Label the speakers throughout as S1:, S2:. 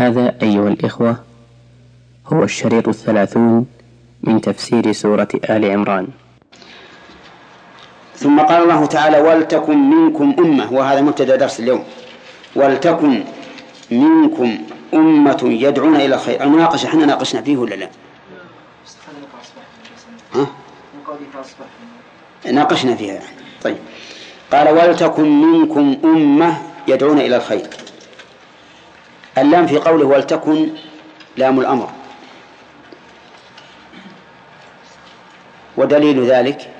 S1: هذا أيها الإخوة هو الشريط الثلاثون من تفسير سورة آل عمران ثم قال الله تعالى ولتكن منكم أمة وهذا مبتدأ درس اليوم ولتكن منكم أمة يدعون إلى الخير المناقشة احنا ناقشنا فيه ولا لا؟ ها؟ ناقشنا فيها يعني. طيب قال ولتكن منكم أمة يدعون إلى الخير اللام في قوله ولتكن لام الأمر ودليل ذلك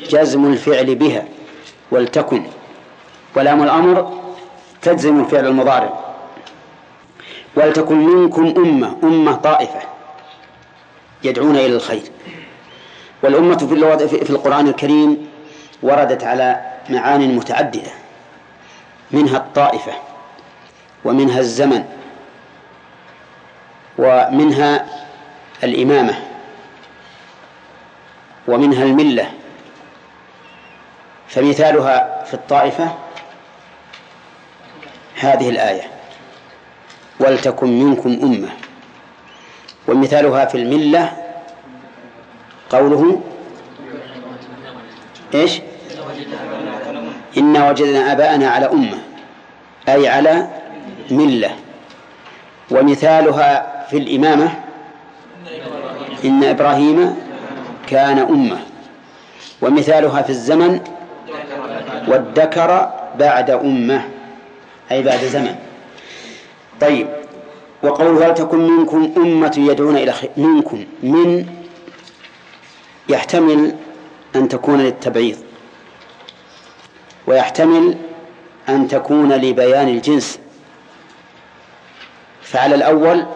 S1: جزم الفعل بها ولتكن ولام الأمر تجزم الفعل المضارع ولتكن منكم أمة أمة طائفة يدعون إلى الخير والأمة في, في القرآن الكريم وردت على معان متعددة منها الطائفة ومنها الزمن ومنها الإمامة ومنها الملة فمثالها في الطائفة هذه الآية ولتكن منكم أمة ومثالها في الملة قوله إيش إنا وجدنا آباءنا على أمة أي على ملة ومثالها في الإمامة إن إبراهيم كان أمة ومثالها في الزمن والذكر بعد أمة أي بعد زمن طيب وقولها تكن منكم أمة يدعون إلى خير منكم من يحتمل أن تكون للتبعيض ويحتمل أن تكون لبيان الجنس فعلى الأول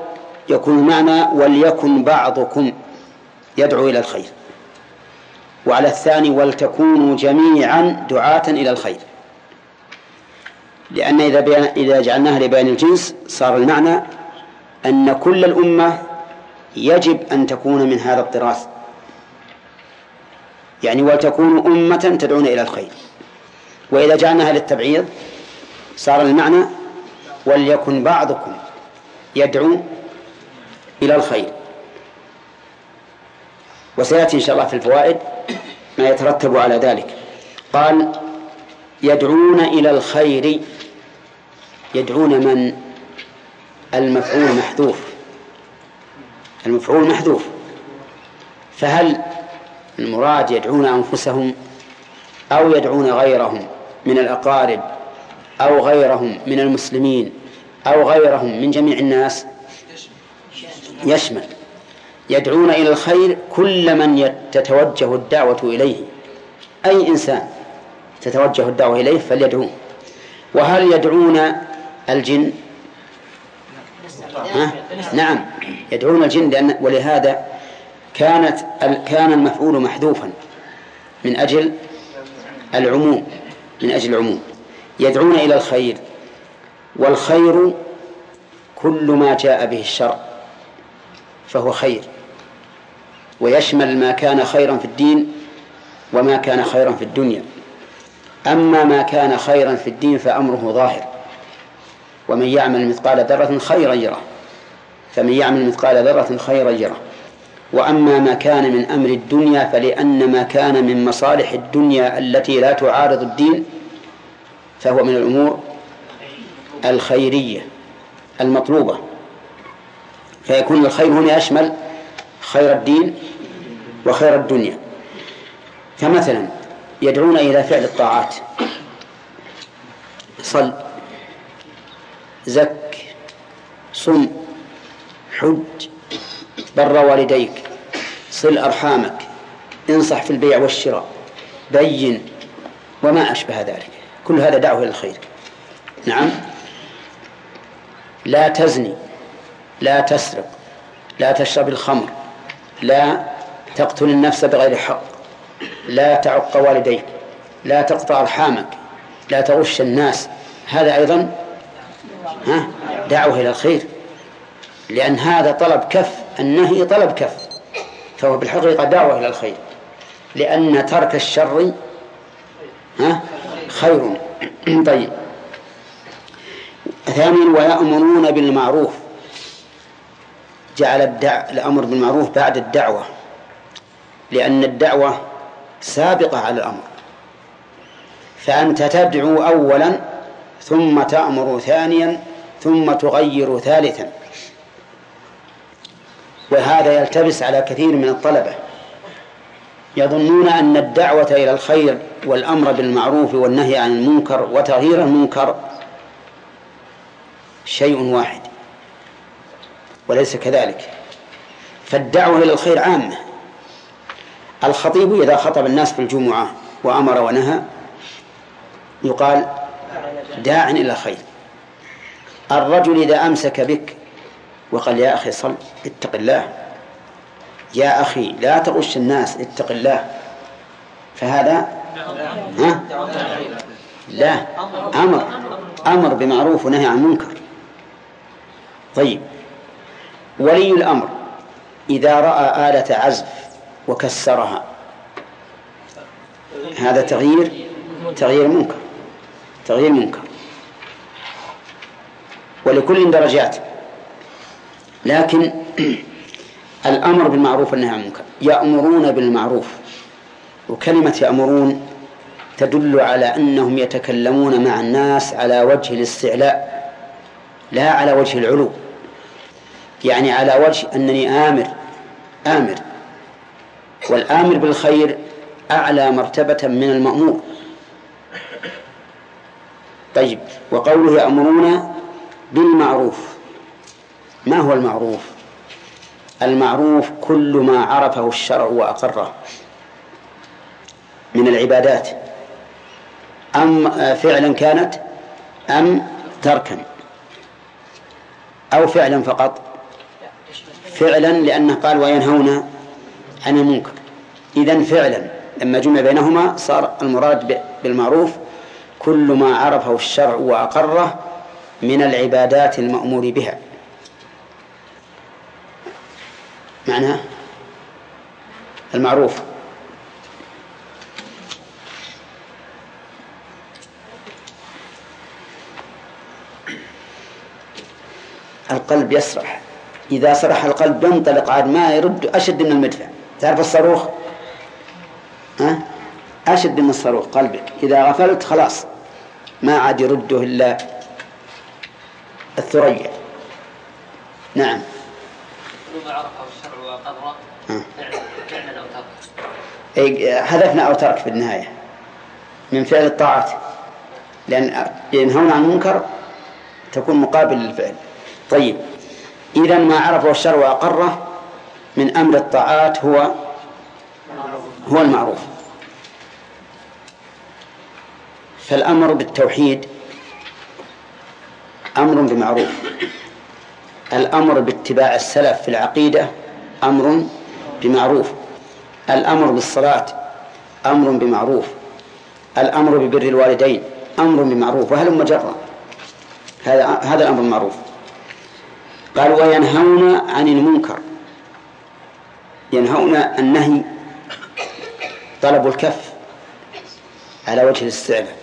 S1: يكون معنى وليكن بعضكم يدعو إلى الخير وعلى الثاني ولتكونوا جميعا دعاة إلى الخير لأن إذا, بيان إذا جعلناها لبيان الجنس صار المعنى أن كل الأمة يجب أن تكون من هذا الطراز يعني ولتكونوا أمة تدعون إلى الخير وإذا جعلناها للتبعيض صار المعنى وليكن بعضكم يدعو إلى الخير وسيأتي إن شاء الله في الفوائد ما يترتب على ذلك قال يدعون إلى الخير يدعون من المفعول محذوف المفعول محذوف فهل المراد يدعون أنفسهم أو يدعون غيرهم من الأقارب أو غيرهم من المسلمين أو غيرهم من جميع الناس يشمل يدعون إلى الخير كل من تتوجه الدعوة إليه أي إنسان تتوجه الدعوة إليه فليدعوه وهل يدعون الجن ها؟ نعم يدعون الجن لأن ولهذا كانت كان المفعول محذوفا من أجل العموم من أجل العموم يدعون إلى الخير والخير كل ما جاء به الشرع فهو خير ويشمل ما كان خيرا في الدين وما كان خيرا في الدنيا أما ما كان خيرا في الدين فأمره ظاهر ومن يعمل مثقال ذرة خيرا يره فمن يعمل مثقال ذرة خيرا يره وأما ما كان من أمر الدنيا فلأن ما كان من مصالح الدنيا التي لا تعارض الدين فهو من الأمور الخيرية المطلوبة فيكون الخير هنا يشمل خير الدين وخير الدنيا فمثلا يدعون إلى فعل الطاعات صل زك صم حج بر والديك صل أرحامك انصح في البيع والشراء بين وما أشبه ذلك كل هذا دعوة إلى الخير نعم لا تزني لا تسرق لا تشرب الخمر لا تقتل النفس بغير حق لا تعق والديك لا تقطع أرحامك لا تغش الناس هذا أيضا ها دعوة إلى الخير لأن هذا طلب كف النهي طلب كف فهو بالحقيقة دعوة إلى الخير لأن ترك الشر ها خير طيب ثانيا ويأمرون بالمعروف جعل الدع... الأمر بالمعروف بعد الدعوة لأن الدعوة سابقة على الأمر فأنت تدعو أولا ثم تأمر ثانيا ثم تغير ثالثا وهذا يلتبس على كثير من الطلبة يظنون أن الدعوة إلى الخير والأمر بالمعروف والنهي عن المنكر وتغيير المنكر شيء واحد وليس كذلك فالدعوة إلى الخير عامة الخطيب إذا خطب الناس في الجمعة وأمر ونهى يقال داع إلى خير الرجل إذا أمسك بك وقال يا أخي صل اتق الله يا أخي لا تغش الناس اتق الله فهذا ها؟ لا أمر أمر بمعروف ونهي عن منكر طيب ولي الأمر إذا رأى آلة عزف وكسرها هذا تغيير تغيير منكر تغيير منكر ولكل درجات لكن الأمر بالمعروف والنهي عن المنكر يأمرون بالمعروف وكلمة يأمرون تدل على أنهم يتكلمون مع الناس على وجه الاستعلاء لا على وجه العلو يعني على وجه أنني آمر آمر والآمر بالخير أعلى مرتبة من المأمور طيب وقوله يأمرون بالمعروف ما هو المعروف المعروف كل ما عرفه الشرع وأقره من العبادات أم فعلا كانت أم تركا أو فعلا فقط فعلا لأنه قال وينهون عن المنكر إذا فعلا لما جمع بينهما صار المراد بالمعروف كل ما عرفه الشرع وأقره من العبادات المأمور بها معناه المعروف القلب يسرح إذا سرح القلب ينطلق عاد ما يرد أشد من المدفع تعرف الصاروخ ها؟ أشد من الصاروخ قلبك إذا غفلت خلاص ما عاد يرده إلا الثريا نعم
S2: الخضراء أو
S1: ترك حذفنا أو ترك في النهاية من فعل الطاعات لأن ينهون عن المنكر تكون مقابل للفعل طيب إذا ما عرفه الشرع وأقره من أمر الطاعات هو هو المعروف فالأمر بالتوحيد أمر بمعروف الأمر باتباع السلف في العقيدة أمر بمعروف الأمر بالصلاة أمر بمعروف الأمر ببر الوالدين أمر بمعروف وهل مجرى هذا هذا الأمر المعروف قال وينهون عن المنكر ينهون النهي طلب الكف على وجه الاستعلاء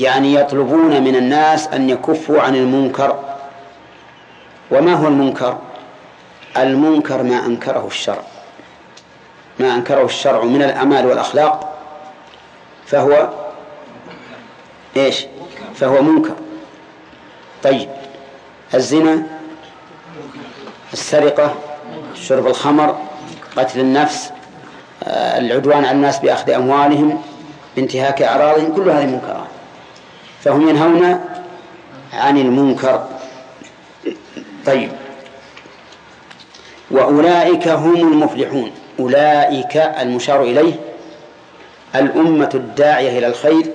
S1: يعني يطلبون من الناس أن يكفوا عن المنكر وما هو المنكر؟ المنكر ما أنكره الشرع ما أنكره الشرع من الأعمال والأخلاق فهو إيش فهو منكر طيب الزنا السرقة شرب الخمر قتل النفس آه، العدوان على الناس بأخذ أموالهم انتهاك أعراضهم كل هذه منكرات فهم ينهون عن المنكر طيب وأولئك هم المفلحون أولئك المشار إليه الأمة الداعية إلى الخير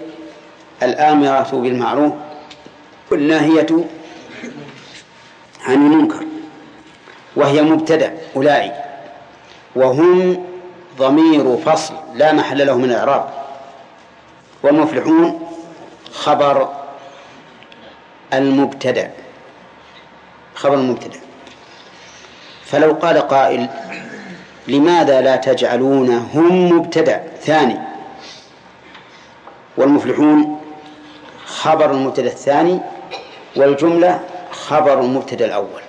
S1: الآمرة بالمعروف والناهية عن المنكر وهي مبتدأ أولئك وهم ضمير فصل لا محل له من الإعراب والمفلحون خبر المبتدأ خبر المبتدأ فلو قال قائل لماذا لا تجعلون هم مبتدع ثاني والمفلحون خبر المبتدأ الثاني والجملة خبر المبتدأ الأول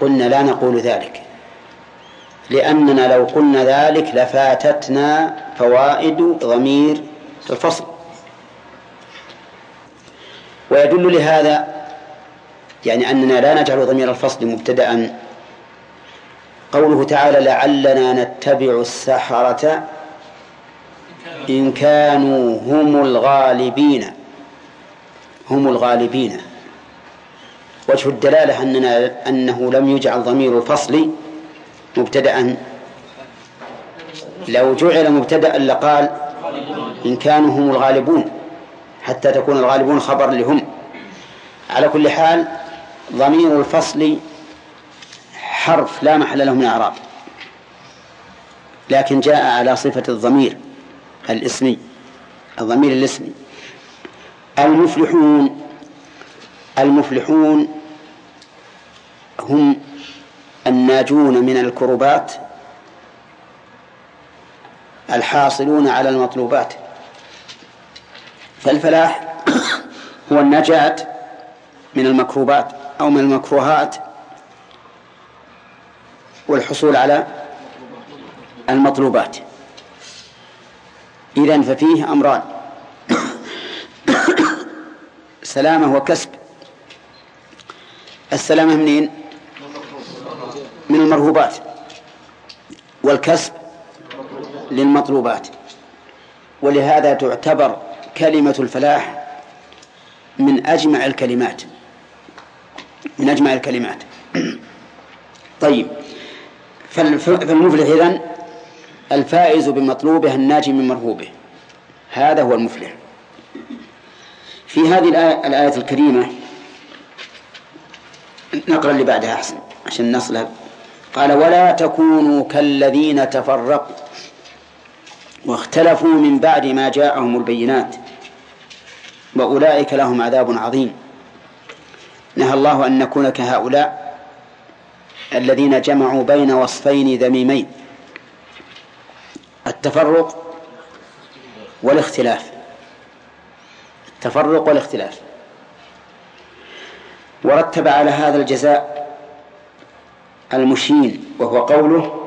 S1: قلنا لا نقول ذلك لأننا لو قلنا ذلك لفاتتنا فوائد ضمير الفصل ويدل لهذا يعني أننا لا نجعل ضمير الفصل مبتدأ قوله تعالى لعلنا نتبع السحرة إن كانوا هم الغالبين هم الغالبين وجه الدلالة أننا أنه لم يجعل ضمير الفصل مبتدأ لو جعل مبتدأ لقال إن كانوا هم الغالبون حتى تكون الغالبون خبر لهم على كل حال ضمير الفصل حرف لا محل له من إعراب لكن جاء على صفة الضمير الاسمي الضمير الاسمي المفلحون المفلحون هم الناجون من الكربات الحاصلون على المطلوبات فالفلاح هو النجاة من المكروبات أو من المكروهات والحصول على المطلوبات إذن ففيه أمران سلامة وكسب السلامة منين؟ من المرهوبات والكسب للمطلوبات ولهذا تعتبر كلمة الفلاح من أجمع الكلمات من أجمع الكلمات طيب فالمفلح إذن الفائز بمطلوبه الناجي من مرهوبه هذا هو المفلح في هذه الآية, الآية الكريمة نقرأ اللي بعدها أحسن عشان نصلها قال ولا تكونوا كالذين تفرقوا واختلفوا من بعد ما جاءهم البينات وأولئك لهم عذاب عظيم نهى الله أن نكون كهؤلاء الذين جمعوا بين وصفين ذميمين التفرق والاختلاف التفرق والاختلاف ورتب على هذا الجزاء المشين وهو قوله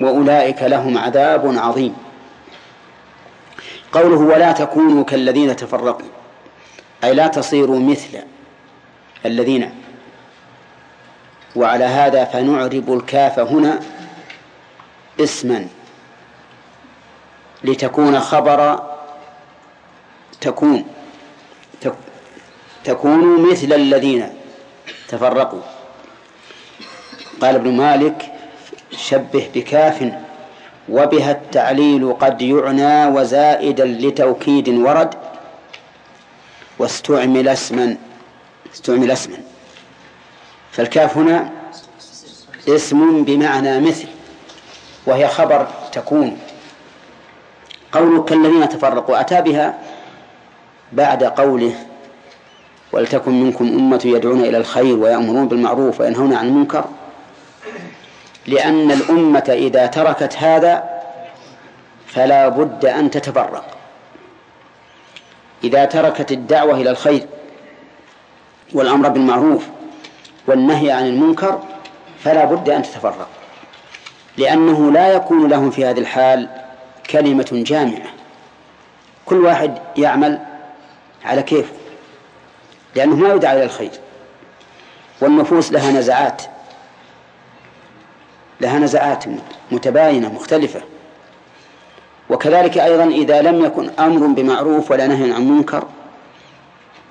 S1: وأولئك لهم عذاب عظيم قوله ولا تكونوا كالذين تفرقوا أي لا تصيروا مثل الذين وعلى هذا فنعرب الكاف هنا اسما لتكون خبر تكون تكون مثل الذين تفرقوا قال ابن مالك شبه بكاف وبها التعليل قد يعنى وزائدا لتوكيد ورد واستعمل اسما استعمل اسما فالكاف هنا اسم بمعنى مثل وهي خبر تكون قولك كالذين تفرقوا أتى بها بعد قوله ولتكن منكم أمة يدعون إلى الخير ويأمرون بالمعروف وينهون عن المنكر لأن الأمة إذا تركت هذا فلا بد أن تتفرق إذا تركت الدعوة إلى الخير والأمر بالمعروف والنهي عن المنكر فلا بد أن تتفرق لأنه لا يكون لهم في هذه الحال كلمة جامعة كل واحد يعمل على كيفه لأنه ما يدعى إلى الخير والنفوس لها نزعات لها نزعات متباينة مختلفة وكذلك أيضا إذا لم يكن أمر بمعروف ولا نهي عن منكر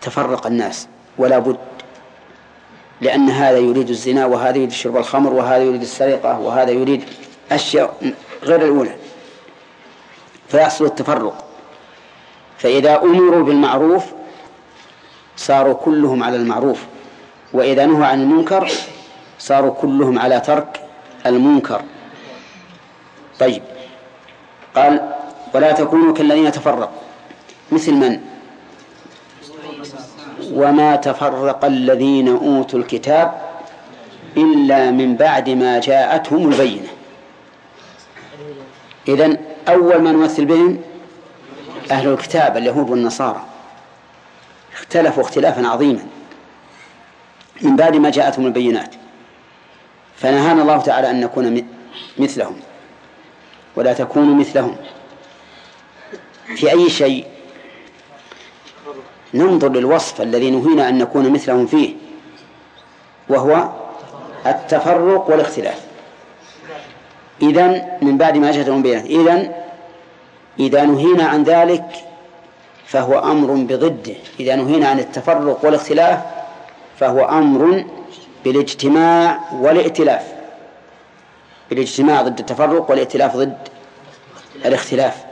S1: تفرق الناس ولا بد لأن هذا يريد الزنا وهذا يريد شرب الخمر وهذا يريد السرقة وهذا يريد أشياء غير الأولى فيحصل التفرق فإذا أمروا بالمعروف صاروا كلهم على المعروف وإذا نهوا عن المنكر صاروا كلهم على ترك المنكر طيب قال ولا تكونوا كالذين تفرقوا مثل من؟ وما تفرق الذين أوتوا الكتاب إلا من بعد ما جاءتهم البينة إذن أول من وثل بهم أهل الكتاب اليهود والنصارى اختلفوا اختلافا عظيما من بعد ما جاءتهم البينات فنهانا الله تعالى أن نكون مثلهم ولا تكونوا مثلهم في أي شيء ننظر للوصف الذي نهينا أن نكون مثلهم فيه وهو التفرق والاختلاف إذا من بعد ما أجهدهم بينه إذا إذا نهينا عن ذلك فهو أمر بضده إذا نهينا عن التفرق والاختلاف فهو أمر بالاجتماع والائتلاف بالاجتماع ضد التفرق والائتلاف ضد الاختلاف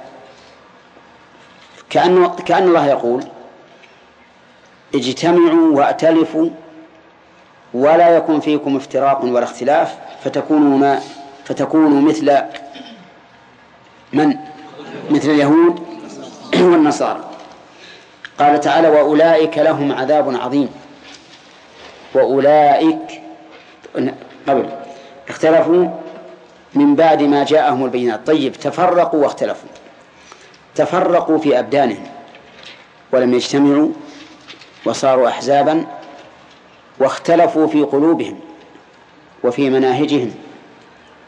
S1: كأنه كأن الله يقول اجتمعوا وائتلفوا ولا يكن فيكم افتراق ولا اختلاف فتكونوا ما فتكونوا مثل من مثل اليهود والنصارى قال تعالى وأولئك لهم عذاب عظيم وأولئك قبل اختلفوا من بعد ما جاءهم البينات طيب تفرقوا واختلفوا تفرقوا في أبدانهم ولم يجتمعوا وصاروا أحزابا واختلفوا في قلوبهم وفي مناهجهم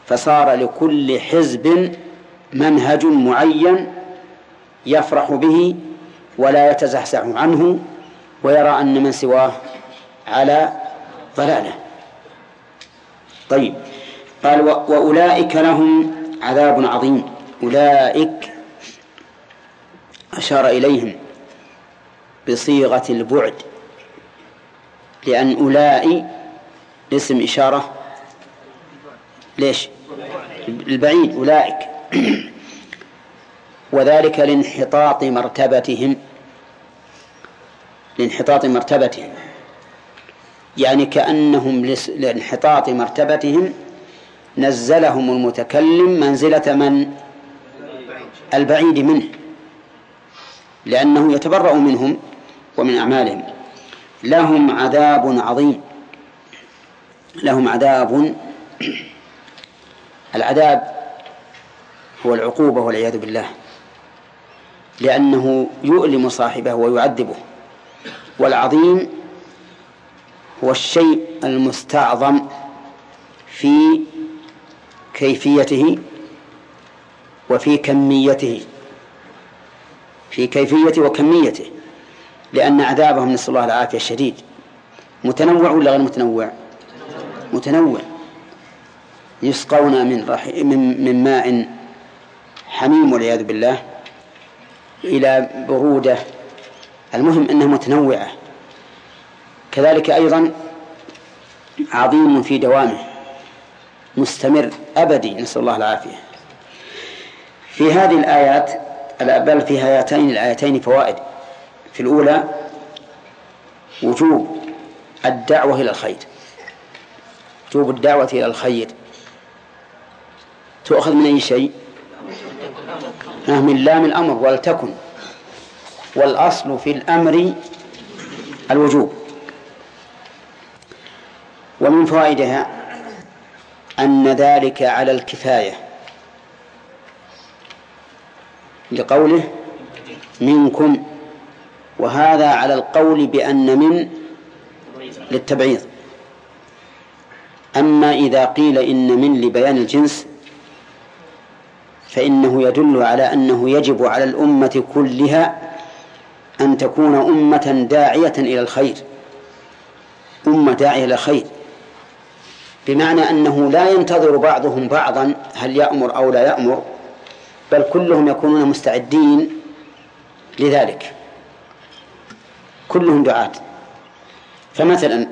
S1: فصار لكل حزب منهج معين يفرح به ولا يتزحزح عنه ويرى أن من سواه على ضلاله طيب قال وأولئك لهم عذاب عظيم أولئك أشار إليهم بصيغة البعد لأن أولئي اسم إشارة ليش البعيد أولئك وذلك لانحطاط مرتبتهم لانحطاط مرتبتهم يعني كأنهم لانحطاط مرتبتهم نزلهم المتكلم منزلة من البعيد منه لأنه يتبرأ منهم ومن أعمالهم لهم عذاب عظيم لهم عذاب العذاب هو العقوبة والعياذ بالله لأنه يؤلم صاحبه ويعذبه والعظيم هو الشيء المستعظم في كيفيته وفي كميته في كيفيته وكميته لأن عذابهم نسأل الله العافية الشديد متنوع ولا غير متنوع متنوع يسقون من, من, من ماء حميم والعياذ بالله إلى برودة المهم أنها متنوعة كذلك أيضا عظيم في دوامه مستمر أبدي نسأل الله العافية في هذه الآيات بل في هاتين الآيتين فوائد في الأولى وجوب الدعوة إلى الخير وجوب الدعوة إلى الخير تؤخذ من أي شيء من لام الأمر ولتكن والأصل في الأمر الوجوب ومن فوائدها أن ذلك على الكفاية لقوله منكم وهذا على القول بأن من للتبعيض أما إذا قيل إن من لبيان الجنس فإنه يدل على أنه يجب على الأمة كلها أن تكون أمة داعية إلى الخير أمة داعية إلى الخير بمعنى أنه لا ينتظر بعضهم بعضا هل يأمر أو لا يأمر بل كلهم يكونون مستعدين لذلك كلهم دعاة فمثلا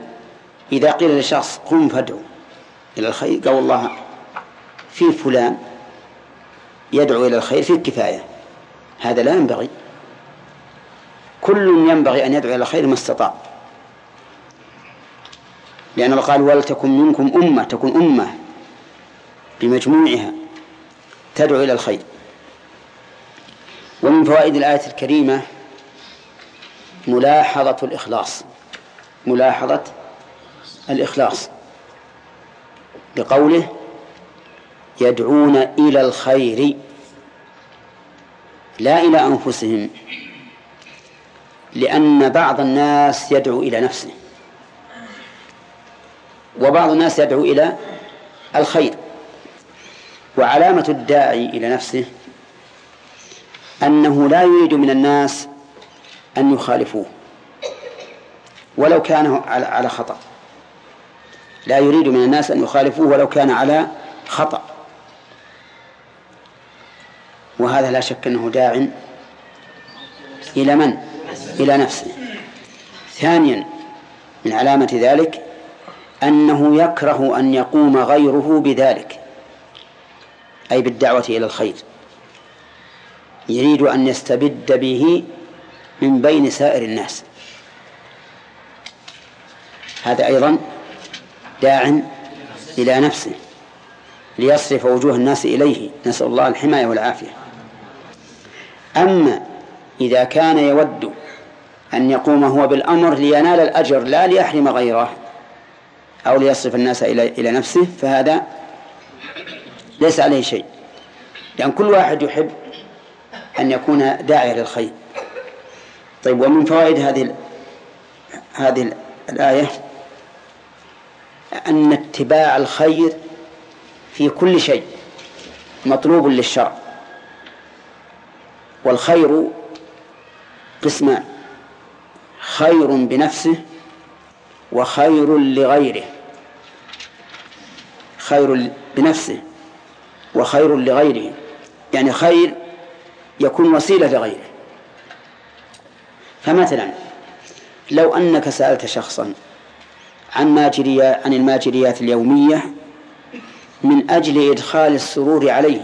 S1: إذا قيل لشخص قم فادعو إلى الخير قال والله في فلان يدعو إلى الخير فيه كفاية هذا لا ينبغي كل ينبغي أن يدعو إلى الخير ما استطاع لأنه قال ولتكن منكم أمة تكون أمة بمجموعها تدعو إلى الخير ومن فوائد الآية الكريمة ملاحظة الإخلاص ملاحظة الإخلاص بقوله يدعون إلى الخير لا إلى أنفسهم لأن بعض الناس يدعو إلى نفسه وبعض الناس يدعو إلى الخير وعلامة الداعي إلى نفسه أنه لا يريد من الناس أن يخالفوه ولو كان على خطأ لا يريد من الناس أن يخالفوه ولو كان على خطأ وهذا لا شك أنه داع إلى من؟ إلى نفسه ثانيا من علامة ذلك أنه يكره أن يقوم غيره بذلك أي بالدعوة إلى الخير يريد أن يستبد به من بين سائر الناس هذا أيضا داع إلى نفسه ليصرف وجوه الناس إليه نسأل الله الحماية والعافية أما إذا كان يود أن يقوم هو بالأمر لينال الأجر لا ليحرم غيره أو ليصرف الناس إلى إلى نفسه فهذا ليس عليه شيء لأن كل واحد يحب أن يكون داعية للخير طيب ومن فوائد هذه هذه الآية أن اتباع الخير في كل شيء مطلوب للشرع والخير قسمان خير بنفسه وخير لغيره خير بنفسه وخير لغيره يعني خير يكون وسيلة لغيره فمثلا لو أنك سألت شخصا عن عن الماجريات اليومية من أجل إدخال السرور عليه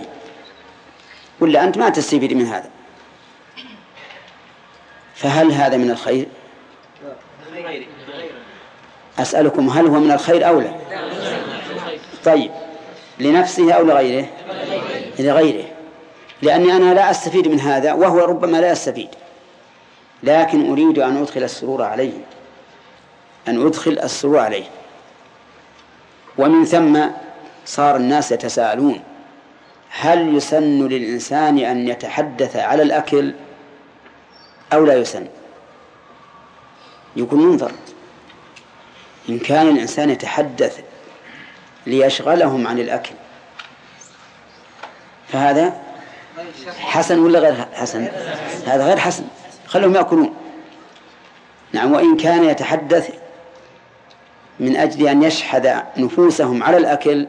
S1: ولا أنت ما تستفيد من هذا فهل هذا من الخير أسألكم هل هو من الخير أو لا طيب لنفسه أو لغيره لغيره لأني أنا لا أستفيد من هذا وهو ربما لا يستفيد لكن أريد أن أدخل السرور عليه أن أدخل السرور عليه ومن ثم صار الناس يتساءلون هل يسن للإنسان أن يتحدث على الأكل أو لا يسن يكون منظر إن كان الإنسان يتحدث ليشغلهم عن الأكل فهذا حسن ولا غير حسن هذا غير حسن خلهم يأكلون نعم وإن كان يتحدث من أجل أن يشحذ نفوسهم على الأكل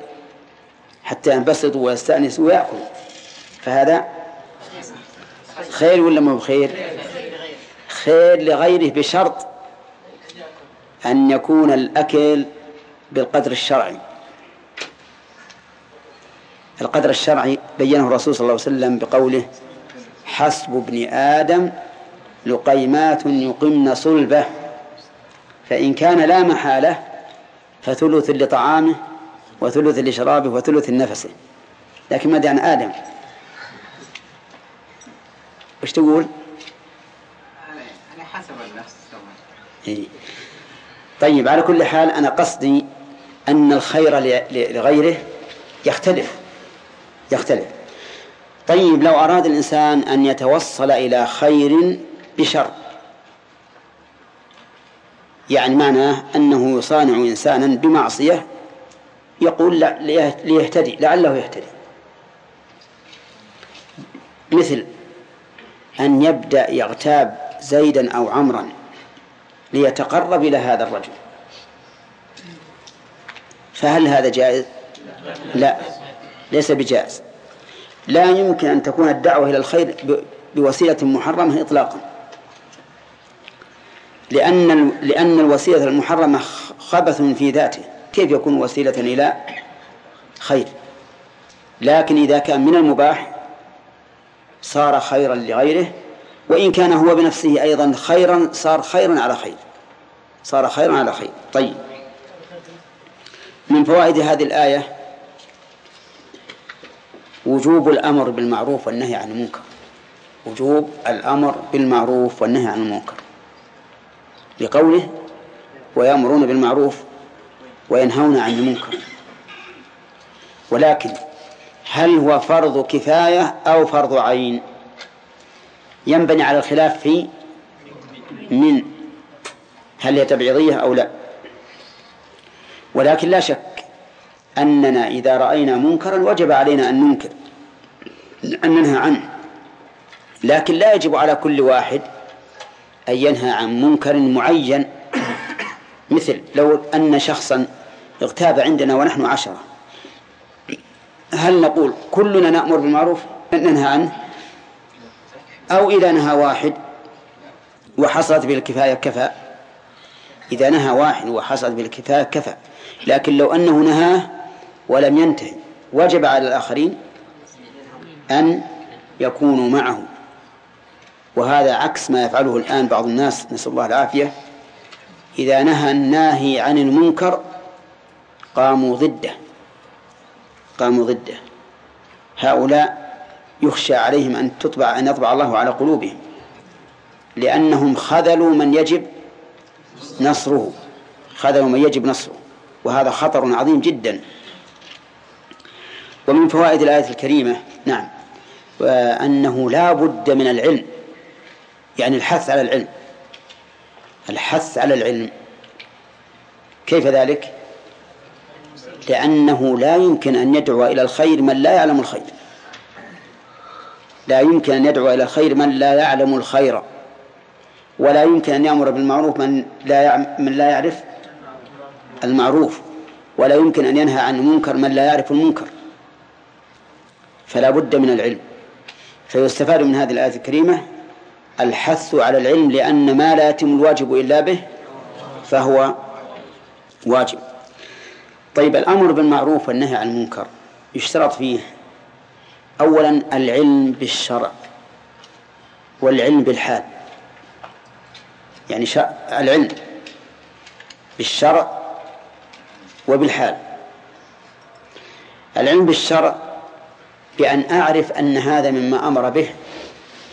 S1: حتى ينبسطوا ويستأنسوا ويأكلوا فهذا خير ولا ما بخير خير لغيره بشرط أن يكون الأكل بالقدر الشرعي القدر الشرعي بينه الرسول صلى الله عليه وسلم بقوله حسب ابن آدم لقيمات يقمن صلبه فإن كان لا محالة فثلث لطعامه وثلث لشرابه وثلث لنفسه لكن ماذا عن آدم وش تقول
S2: على حسب النفس
S1: إيه. طيب على كل حال أنا قصدي أن الخير لغيره يختلف يختلف طيب لو أراد الإنسان أن يتوصل إلى خير بشر يعني معناه أنه يصانع إنسانا بمعصية يقول لا ليهتدي لعله يهتدي مثل أن يبدأ يغتاب زيدا أو عمرا ليتقرب إلى هذا الرجل فهل هذا جائز؟ لا ليس بجائز لا يمكن أن تكون الدعوة إلى الخير بوسيلة محرمة إطلاقاً لأن لأن الوسيلة المحرمة خبث في ذاته كيف يكون وسيلة إلى خير لكن إذا كان من المباح صار خيرا لغيره وإن كان هو بنفسه أيضا خيرا صار خيرا على خير صار خيرا على خير طيب من فوائد هذه الآية وجوب الأمر بالمعروف والنهي عن المنكر وجوب الأمر بالمعروف والنهي عن المنكر لقوله ويأمرون بالمعروف وينهون عن المنكر ولكن هل هو فرض كفاية أو فرض عين ينبني على الخلاف في من هل هي تبعيضية أو لا ولكن لا شك أننا إذا رأينا منكرا وجب علينا أن ننكر أن ننهى عنه لكن لا يجب على كل واحد أن ينهى عن منكر معين مثل لو أن شخصا اغتاب عندنا ونحن عشرة هل نقول كلنا نأمر بالمعروف ننهى عنه أو إذا نهى واحد وحصلت به الكفاية كفى إذا نهى واحد وحصلت به الكفاية كفى لكن لو أنه نهاه ولم ينتهي وجب على الآخرين أن يكونوا معه وهذا عكس ما يفعله الآن بعض الناس نسأل الله العافية إذا نهى الناهي عن المنكر قاموا ضده قاموا ضده هؤلاء يخشى عليهم أن تطبع أن يطبع الله على قلوبهم لأنهم خذلوا من يجب نصره خذلوا من يجب نصره وهذا خطر عظيم جدا ومن فوائد الآية الكريمة نعم أنه لا بد من العلم يعني الحث على العلم الحث على العلم كيف ذلك لأنه لا يمكن أن يدعو إلى الخير من لا يعلم الخير لا يمكن أن يدعو إلى الخير من لا يعلم الخير ولا يمكن أن يأمر بالمعروف من لا من لا يعرف المعروف ولا يمكن أن ينهى عن المنكر من لا يعرف المنكر فلا بد من العلم فيستفاد من هذه الآية الكريمة الحث على العلم لأن ما لا يتم الواجب إلا به فهو واجب طيب الأمر بالمعروف والنهي عن المنكر يشترط فيه أولا العلم بالشرع والعلم بالحال يعني شا... العلم بالشرع وبالحال العلم بالشرع بأن أعرف أن هذا مما أمر به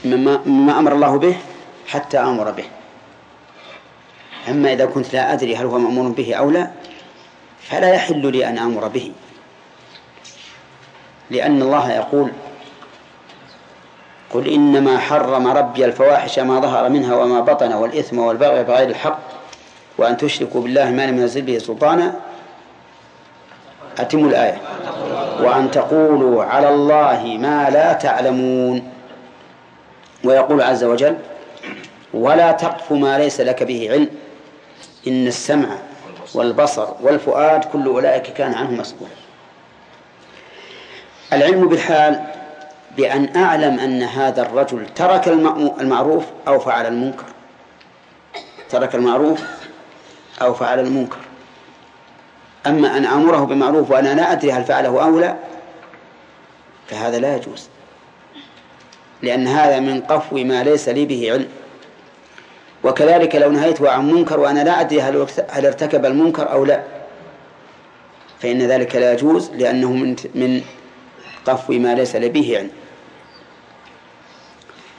S1: مما, مما أمر الله به حتى أمر به أما إذا كنت لا أدري هل هو مأمور به أو لا فلا يحل لي أن آمر به لأن الله يقول قل إنما حرم ربي الفواحش ما ظهر منها وما بطن والإثم والبغي بغير الحق وأن تشركوا بالله ما لم ينزل به سلطانا أتموا الآية وأن تقولوا على الله ما لا تعلمون ويقول عز وجل ولا تقف ما ليس لك به علم إن السمع والبصر والفؤاد كل أولئك كان عنه مسؤولا العلم بالحال بأن أعلم أن هذا الرجل ترك المعروف أو فعل المنكر ترك المعروف أو فعل المنكر أما أن أمره بمعروف وأنا لا أدري هل فعله أو لا فهذا لا يجوز لأن هذا من قفو ما ليس لي به علم وكذلك لو نهيته عن منكر وأنا لا أدري هل ارتكب المنكر أو لا فإن ذلك لا يجوز لأنه من من قفو ما ليس لي به علم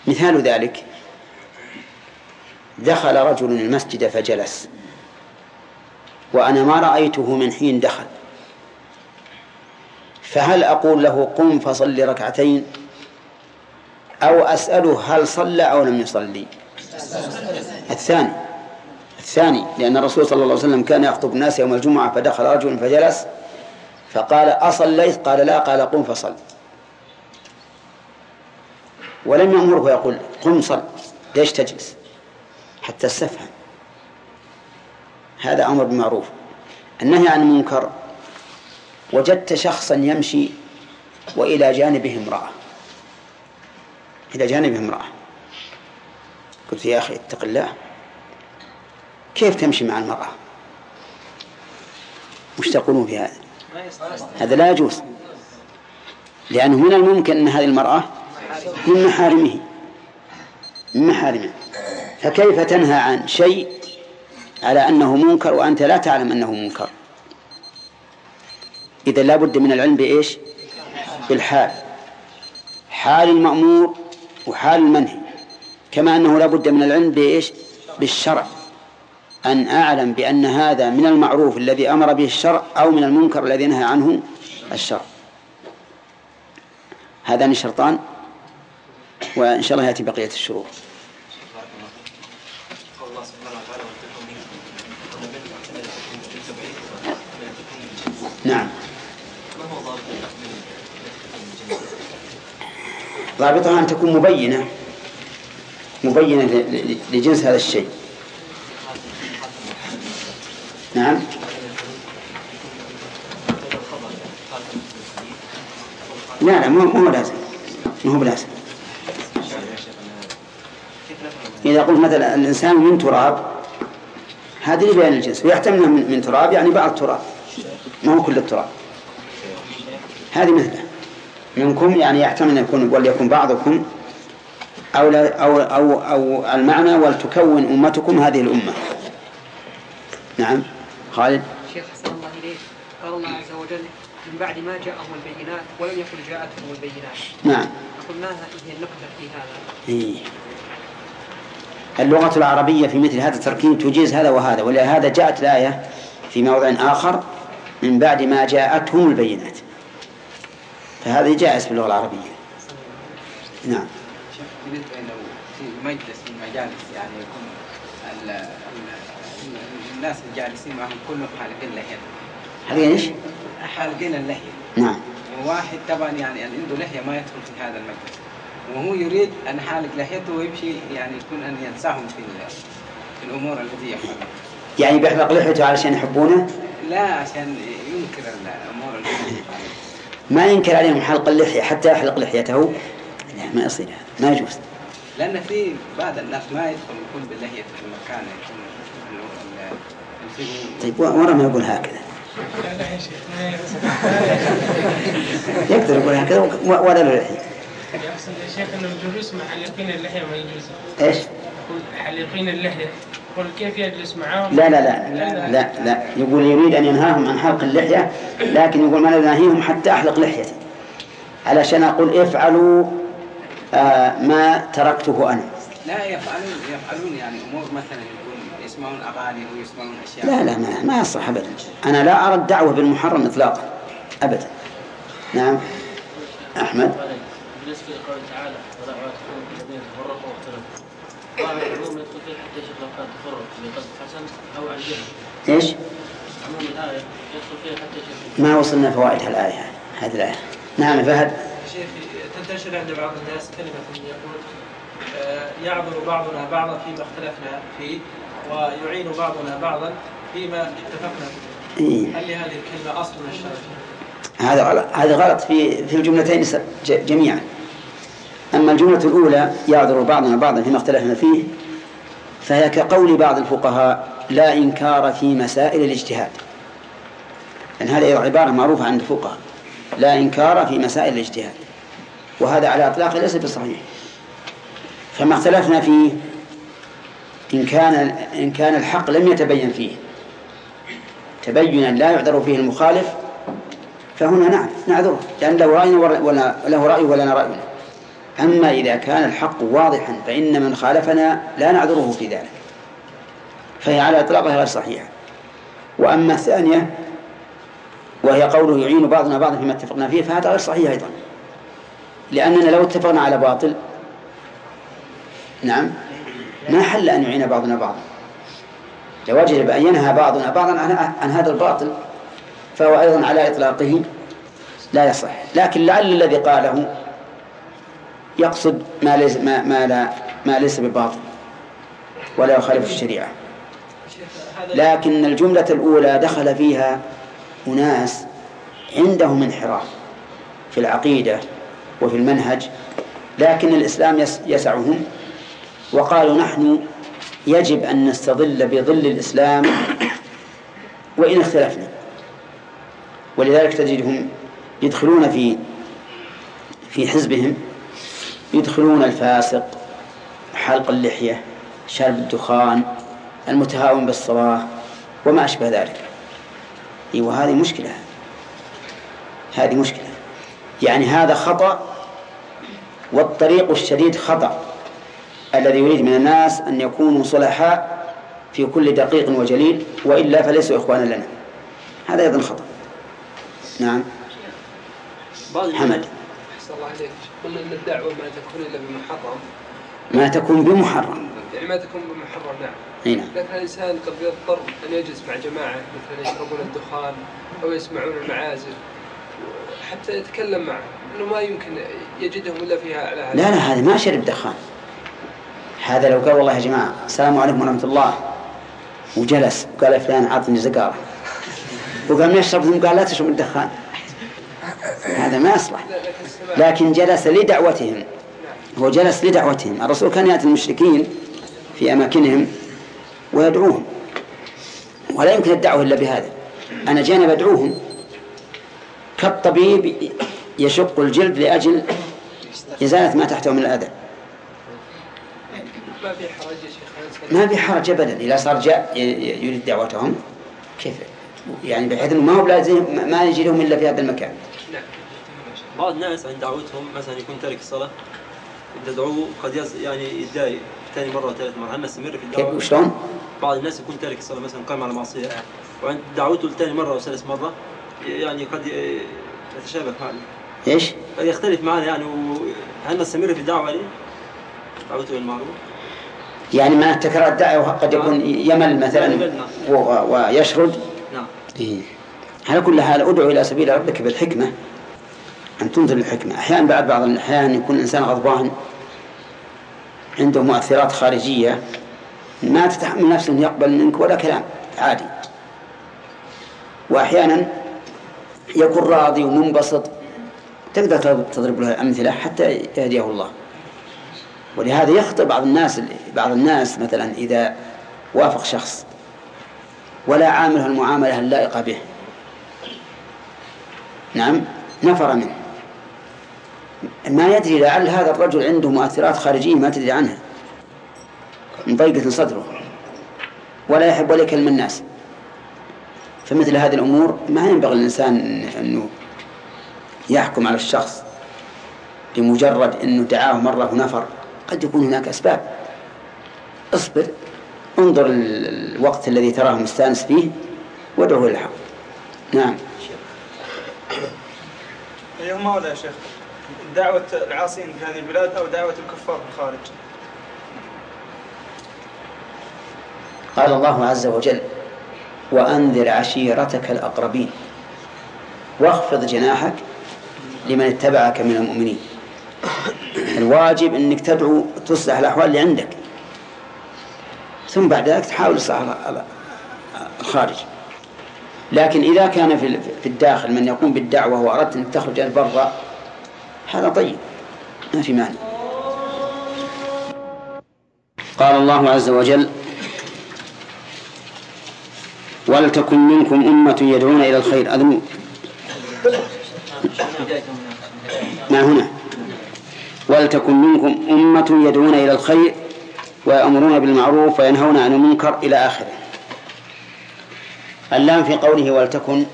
S1: مثال ذلك دخل رجل المسجد فجلس وأنا ما رأيته من حين دخل فهل أقول له قم فصل ركعتين أو أسأله هل صلى أو لم يصلي الثاني الثاني لأن الرسول صلى الله عليه وسلم كان يخطب الناس يوم الجمعة فدخل رجل فجلس فقال أصليت قال لا قال قم فصل ولم يأمره يقول قم صل ليش تجلس حتى استفهم هذا أمر بالمعروف النهي عن المنكر وجدت شخصا يمشي وإلى جانبه امرأة إلى جانب امرأة قلت يا أخي اتق الله كيف تمشي مع المرأة مش تقولون في هذا هذا لا يجوز لأنه من الممكن أن هذه المرأة من محارمه من محارمه فكيف تنهى عن شيء على أنه منكر وأنت لا تعلم أنه منكر إذا لابد من العلم بإيش بالحال حال المأمور وحال المنهي كما أنه لا بد من العلم بإيش بالشرع أن أعلم بأن هذا من المعروف الذي أمر به الشرع أو من المنكر الذي نهى عنه الشرع هذان الشرطان وإن شاء الله يأتي بقية الشروط نعم ضابطها أن تكون مبينة مبينة لجنس هذا الشيء نعم لا لا مو مو لازم مو بلازم إذا قلت مثلا الإنسان من تراب هذه لبيان الجنس ويحتمل من تراب يعني بعض التراب ما هو كل التراب هذه مثله منكم يعني يحتمل أن يكون وليكن بعضكم أو, أو, أو, أو المعنى ولتكون أمتكم هذه الأمة نعم خالد
S2: شيخ حسن الله إليه قال الله عز وجل من بعد ما جاءهم البينات ولم يكن جاءتهم البينات نعم قلناها هي النكتة في هذا
S1: إيه. اللغة العربية في مثل هذا التركيب تجيز هذا وهذا ولهذا جاءت الآية في موضع آخر من بعد ما جاءتهم البينات فهذه جائز باللغة العربية نعم تريد لو في مجلس من المجالس يعني يكون الناس الجالسين معهم كلهم حالقين لحية حالقين ايش؟ حالقين اللحية نعم واحد طبعا يعني عنده لحية ما يدخل في هذا المجلس وهو يريد أن حالق لحيته ويمشي
S2: يعني يكون أن ينساهم في, في الأمور التي يحبونها
S1: يعني بيحلق لحيته علشان يحبونه؟
S2: لا عشان ينكر الأمور التي
S1: ما ينكر عليهم حلق اللحية حتى يحلق لحيته لا ما يصير هذا ما يجوز
S2: لأن في بعض الناس ما يدخل يكون باللحية في المكان
S1: طيب ورا ما يقول هكذا
S2: يقدر يقول هكذا
S1: ولا لحية
S2: يقصد يا شيخ أنه يجوز مع اللحية ما يجوز إيش؟ حليقين اللحية يقول كيف يجلس معهم لا لا لا لا لا,
S1: لا. يقول يريد أن ينهاهم عن حلق اللحية لكن يقول ما ناهيهم حتى أحلق لحيتي علشان أقول افعلوا آه ما تركته أنا
S2: لا يفعلون يفعلون يعني أمور مثلا يقول يسمعون أغاني ويسمعون أشياء لا لا ما,
S1: ما يصح أبدا أنا لا أرى الدعوة بالمحرم إطلاقا أبدا نعم
S2: أحمد بالنسبة لقول تعالى ايش؟ ما
S1: وصلنا فوائدها الآية هذه الآية
S2: نعم فهد شيخ تنتشر عند بعض الناس كلمة يقول آه، يعبر بعضنا بعضا فيما اختلفنا فيه ويعين بعضنا بعضا فيما اتفقنا فيه هل لهذه الكلمة أصل شرعي؟
S1: هذا غلط هذا غلط في في الجملتين جميعا أما الجملة الأولى يعذر بعضنا بعضا فيما اختلفنا فيه فهي كقول بعض الفقهاء لا إنكار في مسائل الاجتهاد يعني هذه عبارة معروفة عند الفقهاء لا إنكار في مسائل الاجتهاد وهذا على إطلاقه ليس بصحيح فما اختلفنا فيه إن كان إن كان الحق لم يتبين فيه تبينا لا يعذر فيه المخالف فهنا نعم نعذره لأن له رأي ولا له رأي ولا رأي أما إذا كان الحق واضحا فإن من خالفنا لا نعذره في ذلك فهي على إطلاقها غير صحيحة وأما الثانية وهي قوله يعين بعضنا بعضا فيما اتفقنا فيه فهذا غير صحيح أيضا لأننا لو اتفقنا على باطل نعم ما حل أن يعين بعضنا بعضا لوجب أن ينهى بعضنا بعضا عن هذا الباطل فهو أيضا على إطلاقه لا يصح لكن لعل الذي قاله يقصد ما ليس ما, ما لا ما ليس بباطل ولا يخالف الشريعة لكن الجملة الأولى دخل فيها أناس عندهم انحراف في العقيدة وفي المنهج لكن الإسلام يسعهم وقالوا نحن يجب أن نستظل بظل الإسلام وإن اختلفنا ولذلك تجدهم يدخلون في في حزبهم يدخلون الفاسق حلق اللحية شرب الدخان المتهاون بالصلاة وما أشبه ذلك أيوة هذه مشكلة هذه مشكلة يعني هذا خطأ والطريق الشديد خطأ الذي يريد من الناس أن يكونوا صلحاء في كل دقيق وجليل وإلا فليسوا إخوانا لنا هذا أيضا خطأ نعم حمد ما تكون بمحرم
S2: يعني ما تكون بمحرم نعم اي نعم لكن الإنسان قد يضطر أن يجلس مع جماعة مثلا يشربون الدخان أو يسمعون المعازف حتى يتكلم معه أنه ما يمكن يجدهم إلا فيها على هذا لا لا هذا ما شرب
S1: دخان هذا لو قال والله يا جماعة السلام عليكم ورحمة الله وجلس وقال فلان عطني زقارة وقام يشرب قال لا تشرب الدخان هذا ما يصلح لكن جلس لدعوتهم هو جلس لدعوتهم الرسول كان يأتي المشركين في أماكنهم ويدعوهم ولا يمكن الدعوة إلا بهذا أنا جاني بدعوهم كالطبيب يشق الجلد لأجل إزالة ما تحته من الأذى ما في حرج أبدا إذا صار جاء يريد دعوتهم كيف يعني بحيث أنه ما هو بلازم ما يجي لهم إلا في هذا المكان
S2: بعض الناس عند دعوتهم مثلا يكون تارك الصلاة تدعوه قد يز يعني يتضايق ثاني مرة وثالث مرة هل نستمر في الدعوة؟ كيف شلون؟ بعض الناس يكون تارك الصلاة مثلا قام على معصية
S1: وعند دعوته لثاني مرة وثالث مرة يعني قد يتشابه معنا ايش؟ قد يختلف معنا يعني هل نستمر في الدعوة عليه؟ يعني؟ دعوته للمعروف يعني مع تكرار الدعوة قد يكون نعم. يمل مثلا نعم. ويشرد نعم إيه. على كل حال ادعو إلى سبيل ربك بالحكمة أن تنظر الحكمة أحيانا بعد بعض الأحيان يكون الإنسان غضبان عنده مؤثرات خارجية ما تتحمل نفسه يقبل منك ولا كلام عادي وأحيانا يكون راضي ومنبسط تقدر تضرب له أمثلة حتى يهديه الله ولهذا يخطئ بعض الناس بعض الناس مثلا إذا وافق شخص ولا عامله المعاملة اللائقة به نعم نفر منه ما يدري لعل هذا الرجل عنده مؤثرات خارجية ما تدري عنها مضيقة صدره ولا يحب ولا يكلم الناس فمثل هذه الأمور ما ينبغي للإنسان أنه يحكم على الشخص بمجرد أنه دعاه مرة ونفر قد يكون هناك أسباب اصبر انظر الوقت الذي تراه مستانس فيه وادعوه للحق نعم
S2: يا شيخ دعوة العاصين في هذه البلاد أو دعوة الكفار في الخارج
S1: قال الله عز وجل وأنذر عشيرتك الأقربين واخفض جناحك لمن اتبعك من المؤمنين الواجب أنك تدعو تصلح الأحوال اللي عندك ثم بعد ذلك تحاول إصلاح الخارج لكن إذا كان في الداخل من يقوم بالدعوة وأردت أن تخرج البرة هذا طيب ما في معنى قال الله عز وجل ولتكن منكم أمة يدعون إلى الخير أذنوا ما هنا ولتكن منكم أمة يدعون إلى الخير ويأمرون بالمعروف وينهون عن المنكر إلى آخره اللام في قوله ولتكن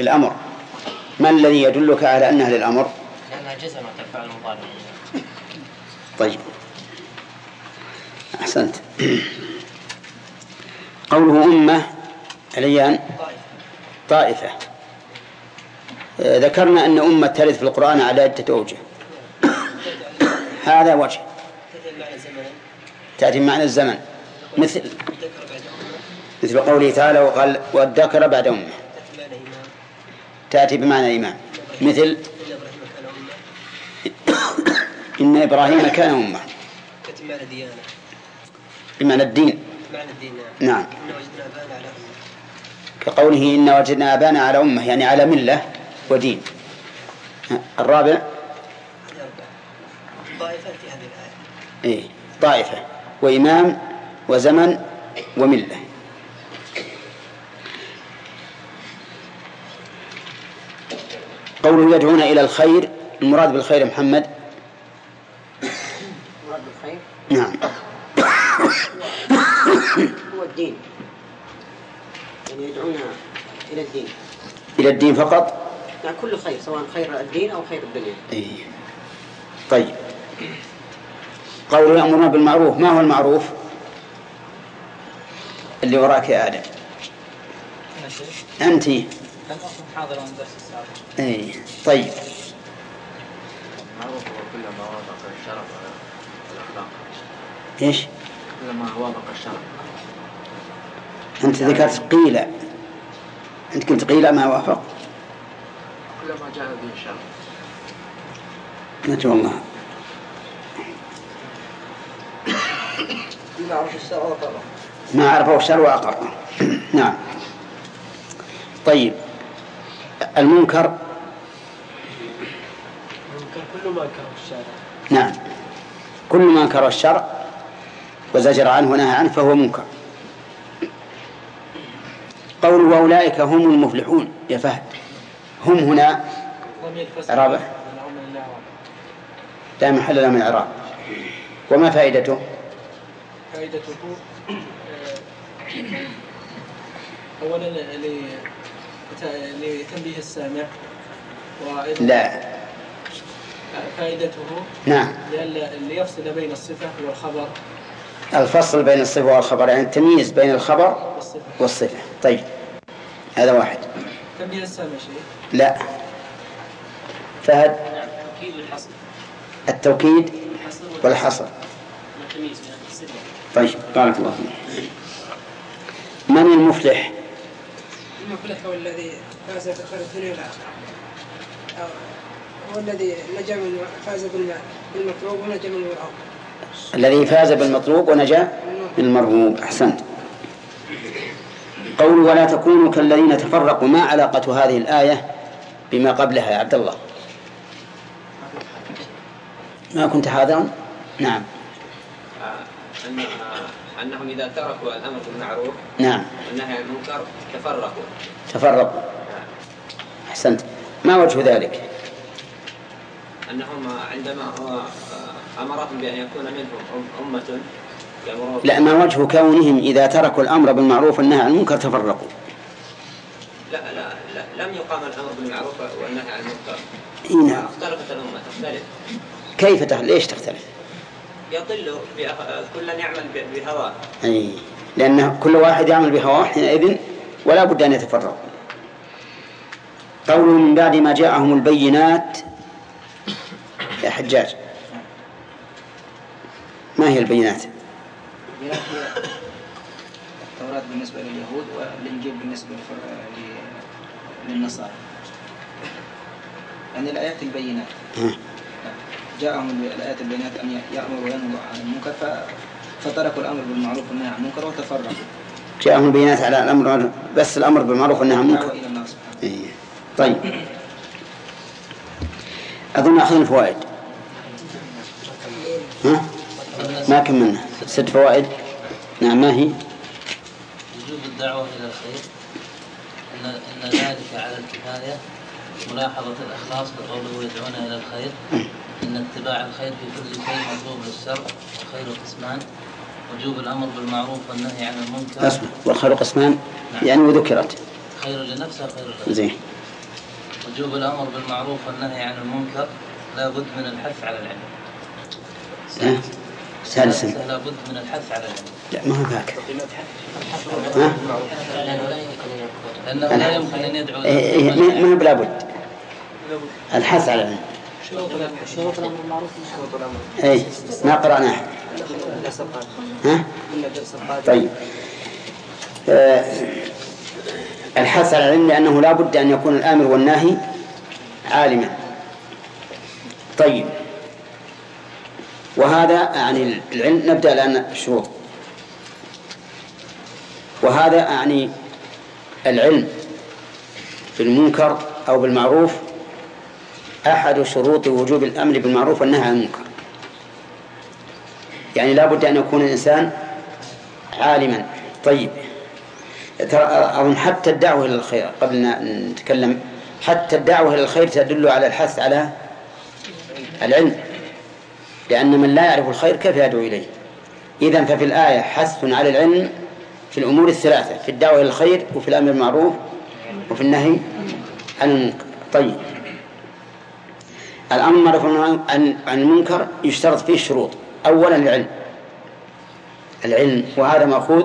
S1: للأمر ما الذي يدلك على أنها للأمر
S2: لأنها جزمة الفعل المضارع
S1: طيب أحسنت قوله أمة عليان طائفة ذكرنا أن أمة ترد في القرآن على عدة أوجه هذا وجه تأتي معنى الزمن مثل مثل قوله تعالى وقال والذكر بعد أمه تأتي بمعنى الإمام مثل إن إبراهيم كان أمة بمعنى ديانة بمعنى الدين بمعنى الدين نعم كقوله إن وجدنا أبانا على أمة يعني على ملة ودين الرابع طائفة في هذه الآية إيه طائفة وإمام وزمن وملة قول يدعون إلى الخير المراد بالخير محمد المراد بالخير نعم
S2: هو الدين
S1: يعني يدعون إلى الدين إلى الدين فقط يعني كل خير سواء
S2: خير الدين أو خير الدنيا إيه.
S1: طيب قولوا يأمرون بالمعروف ما هو المعروف اللي وراك يا آدم أنت أي
S2: طيب وافق إيش؟ كل ما وافق الشرع
S1: أنت ذكرت قيل أنت كنت قيل ما وافق
S2: كل ما جاء به
S1: الشرع نجو الله
S2: ما عرفه الشر وأقره
S1: ما عرفوا وأقره نعم طيب المنكر
S2: كل ما انكره الشرع
S1: نعم كل ما انكره الشرع وزجر عنه ونهى عنه فهو منكر قول واولئك هم المفلحون يا فهد هم هنا رابح لا محل من العراق وما فائدته؟
S2: فائدته آه، أولا لتنبيه السامع لا فائدته نعم ليفصل بين الصفة والخبر
S1: الفصل بين الصفة والخبر يعني التمييز بين الخبر والصفة, والصفة. طيب هذا واحد
S2: تنبيه السامع شيء
S1: لا فهد
S2: نعم، التوكيد والحصر
S1: التوكيد
S2: والحصر والتمييز بين الصفة
S1: طيب بارك الله فيك من المفلح؟
S2: المفلح هو الذي فاز بخير الدنيا هو الذي نجا من فاز بالمطلوب ونجا من المرغوب
S1: الذي فاز بالمطلوب ونجا من المرغوب أحسنت قول ولا تكونوا كالذين تفرقوا ما علاقة هذه الآية بما قبلها يا عبد الله ما كنت حاضرا
S2: نعم أن أنهم إذا تركوا الأمر بالمعروف نعم والنهي عن المنكر تفرقوا
S1: تفرقوا نعم. أحسنت ما وجه ذلك؟
S2: أنهم عندما هو آه، أمرهم بأن يكون منهم أمة لا ما
S1: وجه كونهم إذا تركوا الأمر بالمعروف والنهي عن المنكر تفرقوا
S2: لا لا, لا لم يقام الأمر بالمعروف والنهي عن المنكر إيه نعم اختلفت الأمة تختلف
S1: كيف تختلف؟ ليش تختلف؟
S2: يضل كل يعمل بهواه
S1: أي لأن كل واحد يعمل بهواه حينئذ ولا بد أن يتفرق قولوا من بعد ما جاءهم البينات يا حجاج ما هي البينات؟ البينات هي التوراة بالنسبة لليهود والإنجيل بالنسبة للنصارى يعني الآيات البينات جاءهم بالآيات البينات أن يأمر وينهوا عن
S2: المنكر فتركوا الأمر بالمعروف والنهي عن المنكر وتفرقوا
S1: جاءهم بينات على الأمر بس الأمر بالمعروف والنهي عن المنكر إيه. طيب أظن أخذنا فوائد ها؟ ما كملنا ست فوائد نعم ما هي؟ وجوب
S2: الدعوة إلى الخير أن أن ذلك على الكفاية ملاحظة الإخلاص بقوله يدعون إلى الخير إيه. إن اتباع الخير في كل شيء مطلوب للشر والخير قسمان وجوب الأمر بالمعروف والنهي عن المنكر أسمع
S1: والخير قسمان نعم. يعني وذكرت
S2: خير لنفسه خير لغيره زين وجوب الأمر بالمعروف والنهي عن المنكر لا بد من الحث على العلم سادسا لا بد من الحث على العلم لا ما هو لأنه لا يمكن أن يدعو إيه، إيه، ما هو
S1: بلابد الحث على العلم
S2: شروط الأمر شروط الأمر أي ما قرأناه ها؟ طيب
S1: آه الحث على العلم لأنه لا بد أن يكون الآمر والناهي عالما طيب وهذا يعني العلم نبدأ الآن الشروط وهذا يعني العلم بالمنكر أو بالمعروف أحد شروط وجوب الأمر بالمعروف والنهي عن المنكر يعني لا بد أن يكون الإنسان عالما طيب أظن حتى الدعوة إلى الخير قبل أن نتكلم حتى الدعوة إلى الخير تدل على الحث على العلم لأن من لا يعرف الخير كيف يدعو إليه إذا ففي الآية حث على العلم في الأمور الثلاثة في الدعوة إلى الخير وفي الأمر بالمعروف وفي النهي عن المنكر طيب الأمر معروف عن المنكر يشترط فيه شروط أولا العلم العلم وهذا مأخوذ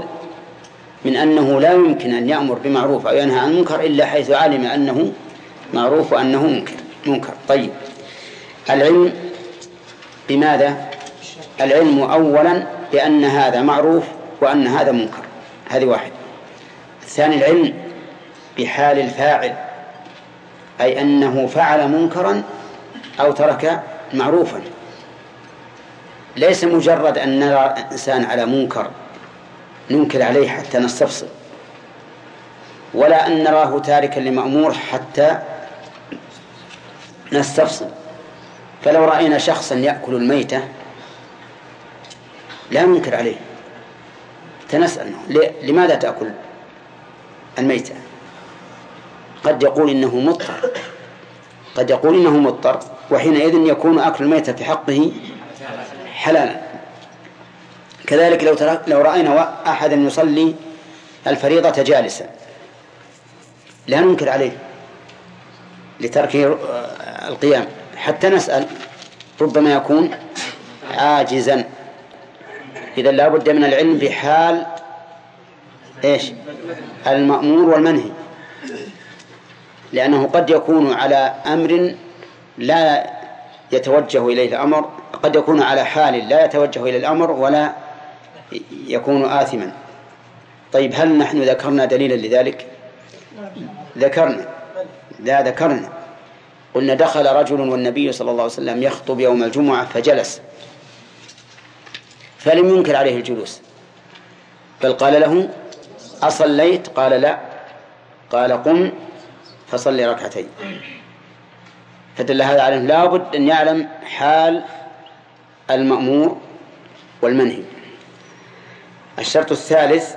S1: من أنه لا يمكن أن يأمر بمعروف أو ينهى عن منكر إلا حيث علم أنه معروف وأنه منكر منكر طيب العلم بماذا العلم أولا بأن هذا معروف وأن هذا منكر هذه واحد الثاني العلم بحال الفاعل أي أنه فعل منكرا أو ترك معروفا ليس مجرد أن نرى إنسان على منكر ننكر عليه حتى نستفصل ولا أن نراه تاركا لمأمور حتى نستفصل فلو رأينا شخصا يأكل الميتة لا ننكر عليه تنسأل نعم. لماذا تأكل الميتة قد يقول إنه مضطر قد يقول إنه مضطر وحينئذ يكون أكل الميتة في حقه حلالا كذلك لو ترك لو رأينا أحدا يصلي الفريضة جالسا لا ننكر عليه لتركه آه، القيام حتى نسأل ربما يكون عاجزا إذا لا بد من العلم بحال إيش المأمور والمنهي لأنه قد يكون على أمر لا يتوجه إليه الأمر قد يكون على حال لا يتوجه إلى الأمر ولا يكون آثما طيب هل نحن ذكرنا دليلا لذلك ذكرنا لا ذكرنا قلنا دخل رجل والنبي صلى الله عليه وسلم يخطب يوم الجمعة فجلس فلم ينكر عليه الجلوس بل قال له أصليت قال لا قال قم فصلي ركعتين فدل هذا على أنه لابد أن يعلم حال المأمور والمنهي الشرط الثالث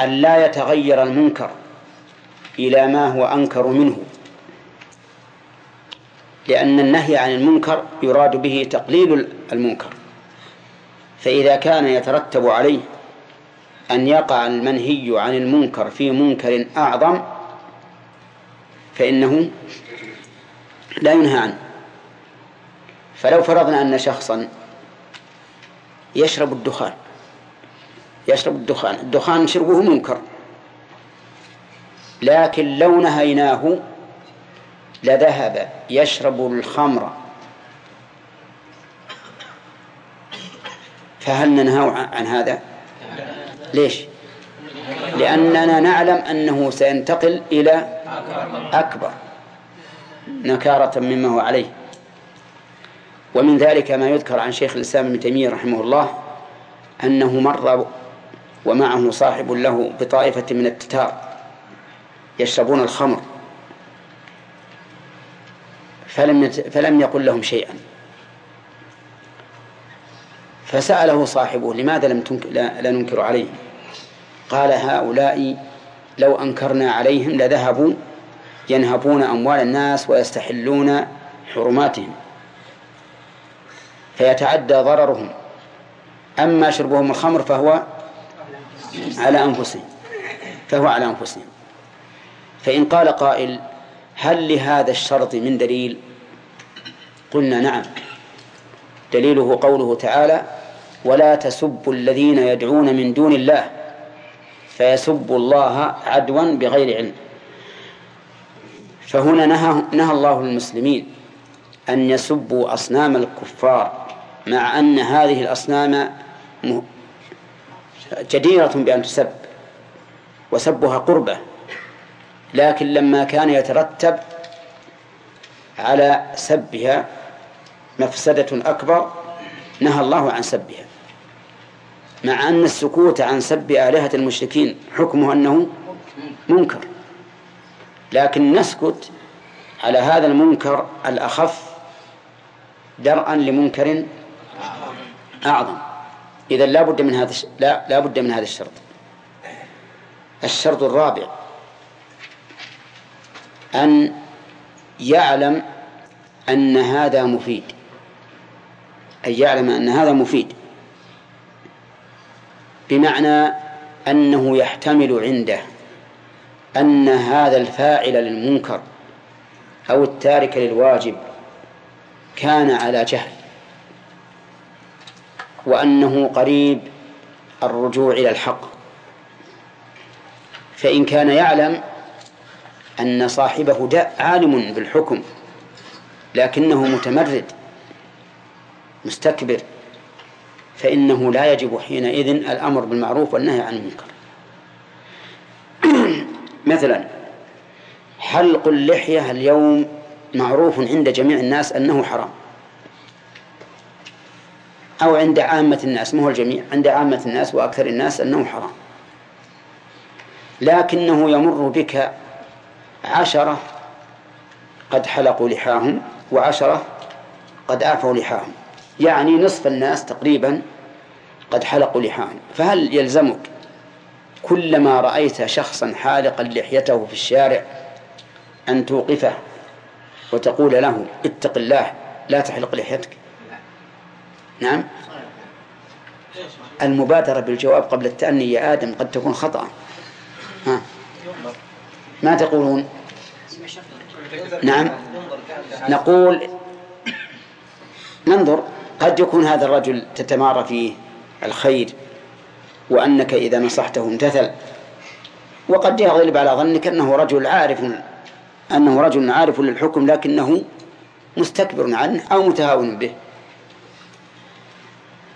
S1: أن لا يتغير المنكر إلى ما هو أنكر منه لأن النهي عن المنكر يراد به تقليل المنكر فإذا كان يترتب عليه أن يقع المنهي عن المنكر في منكر أعظم فإنه لا ينهى عنه فلو فرضنا أن شخصا يشرب الدخان يشرب الدخان الدخان شربه منكر لكن لو نهيناه لذهب يشرب الخمر فهل ننهى عن هذا ليش لأننا نعلم أنه سينتقل إلى أكبر نكارة مما هو عليه ومن ذلك ما يذكر عن شيخ الإسلام ابن تيمية رحمه الله أنه مر ومعه صاحب له بطائفة من التتار يشربون الخمر فلم فلم يقل لهم شيئا فسأله صاحبه لماذا لم لا ننكر عليه قال هؤلاء لو أنكرنا عليهم لذهبوا ينهبون أموال الناس ويستحلون حرماتهم فيتعدى ضررهم أما شربهم الخمر فهو على أنفسهم فهو على أنفسهم فإن قال قائل هل لهذا الشرط من دليل قلنا نعم دليله قوله تعالى ولا تسبوا الذين يدعون من دون الله فيسب الله عدوا بغير علم فهنا نهى, نهى الله المسلمين أن يسبوا أصنام الكفار مع أن هذه الأصنام جديرة بأن تسب وسبها قربة لكن لما كان يترتب على سبها مفسدة أكبر نهى الله عن سبها مع أن السكوت عن سب آلهة المشركين حكمه أنه منكر لكن نسكت على هذا المنكر الأخف درءا لمنكر أعظم إذا لا بد من هذا لا لا بد من هذا الشرط الشرط الرابع أن يعلم أن هذا مفيد أن يعلم أن هذا مفيد بمعنى أنه يحتمل عنده أن هذا الفاعل للمنكر أو التارك للواجب كان على جهل وأنه قريب الرجوع إلى الحق فإن كان يعلم أن صاحبه داء عالم بالحكم لكنه متمرد مستكبر فإنه لا يجب حينئذ الأمر بالمعروف والنهي عن المنكر مثلا حلق اللحية اليوم معروف عند جميع الناس أنه حرام أو عند عامة الناس مو الجميع عند عامة الناس وأكثر الناس أنه حرام لكنه يمر بك عشرة قد حلقوا لحاهم وعشرة قد أعفوا لحاهم يعني نصف الناس تقريبا قد حلقوا لحاهم فهل يلزمك كلما رأيت شخصا حالقا لحيته في الشارع أن توقفه وتقول له اتق الله لا تحلق لحيتك نعم المبادرة بالجواب قبل التأني يا آدم قد تكون خطأ ها. ما تقولون
S2: نعم نقول
S1: ننظر قد يكون هذا الرجل تتمارى فيه الخير وأنك إذا نصحته امتثل وقد يغلب على ظنك أنه رجل عارف أنه رجل عارف للحكم لكنه مستكبر عنه أو متهاون به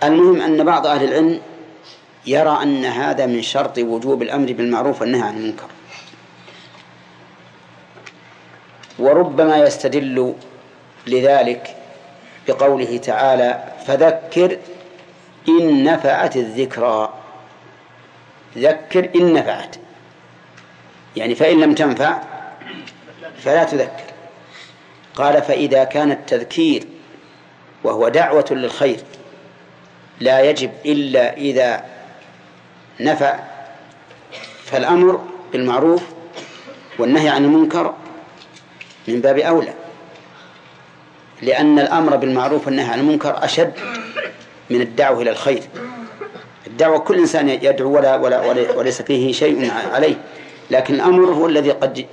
S1: المهم أن بعض أهل العلم يرى أن هذا من شرط وجوب الأمر بالمعروف والنهي عن المنكر وربما يستدل لذلك بقوله تعالى فذكر إن نفعت الذكرى ذكر إن نفعت يعني فإن لم تنفع فلا تذكر قال فإذا كان التذكير وهو دعوة للخير لا يجب إلا إذا نفع فالأمر بالمعروف والنهي عن المنكر من باب أولى لأن الأمر بالمعروف والنهي عن المنكر أشد من الدعوة إلى الخير الدعوة كل إنسان يدعو ولا, ولا, وليس فيه شيء عليه لكن الأمر هو الذي قد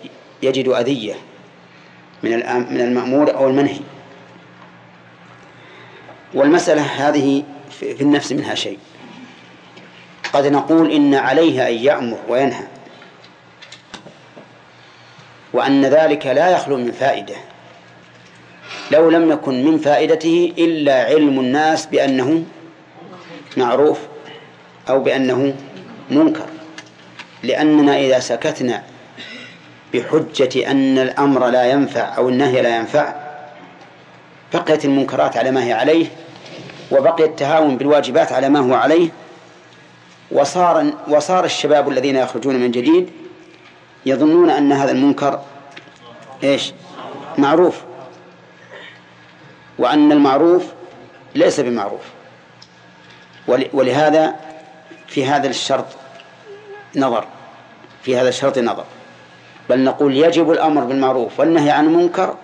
S1: يجد أذية من من المأمور أو المنهي والمسألة هذه في النفس منها شيء قد نقول إن عليه أن يأمر وينهى وأن ذلك لا يخلو من فائدة لو لم يكن من فائدته إلا علم الناس بأنه معروف أو بأنه منكر لأننا إذا سكتنا بحجة أن الأمر لا ينفع أو النهي لا ينفع بقيت المنكرات على ما هي عليه وبقي التهاون بالواجبات على ما هو عليه وصار وصار الشباب الذين يخرجون من جديد يظنون أن هذا المنكر ايش؟ معروف وأن المعروف ليس بمعروف ولهذا في هذا الشرط نظر في هذا الشرط نظر بل نقول يجب الأمر بالمعروف والنهي عن المنكر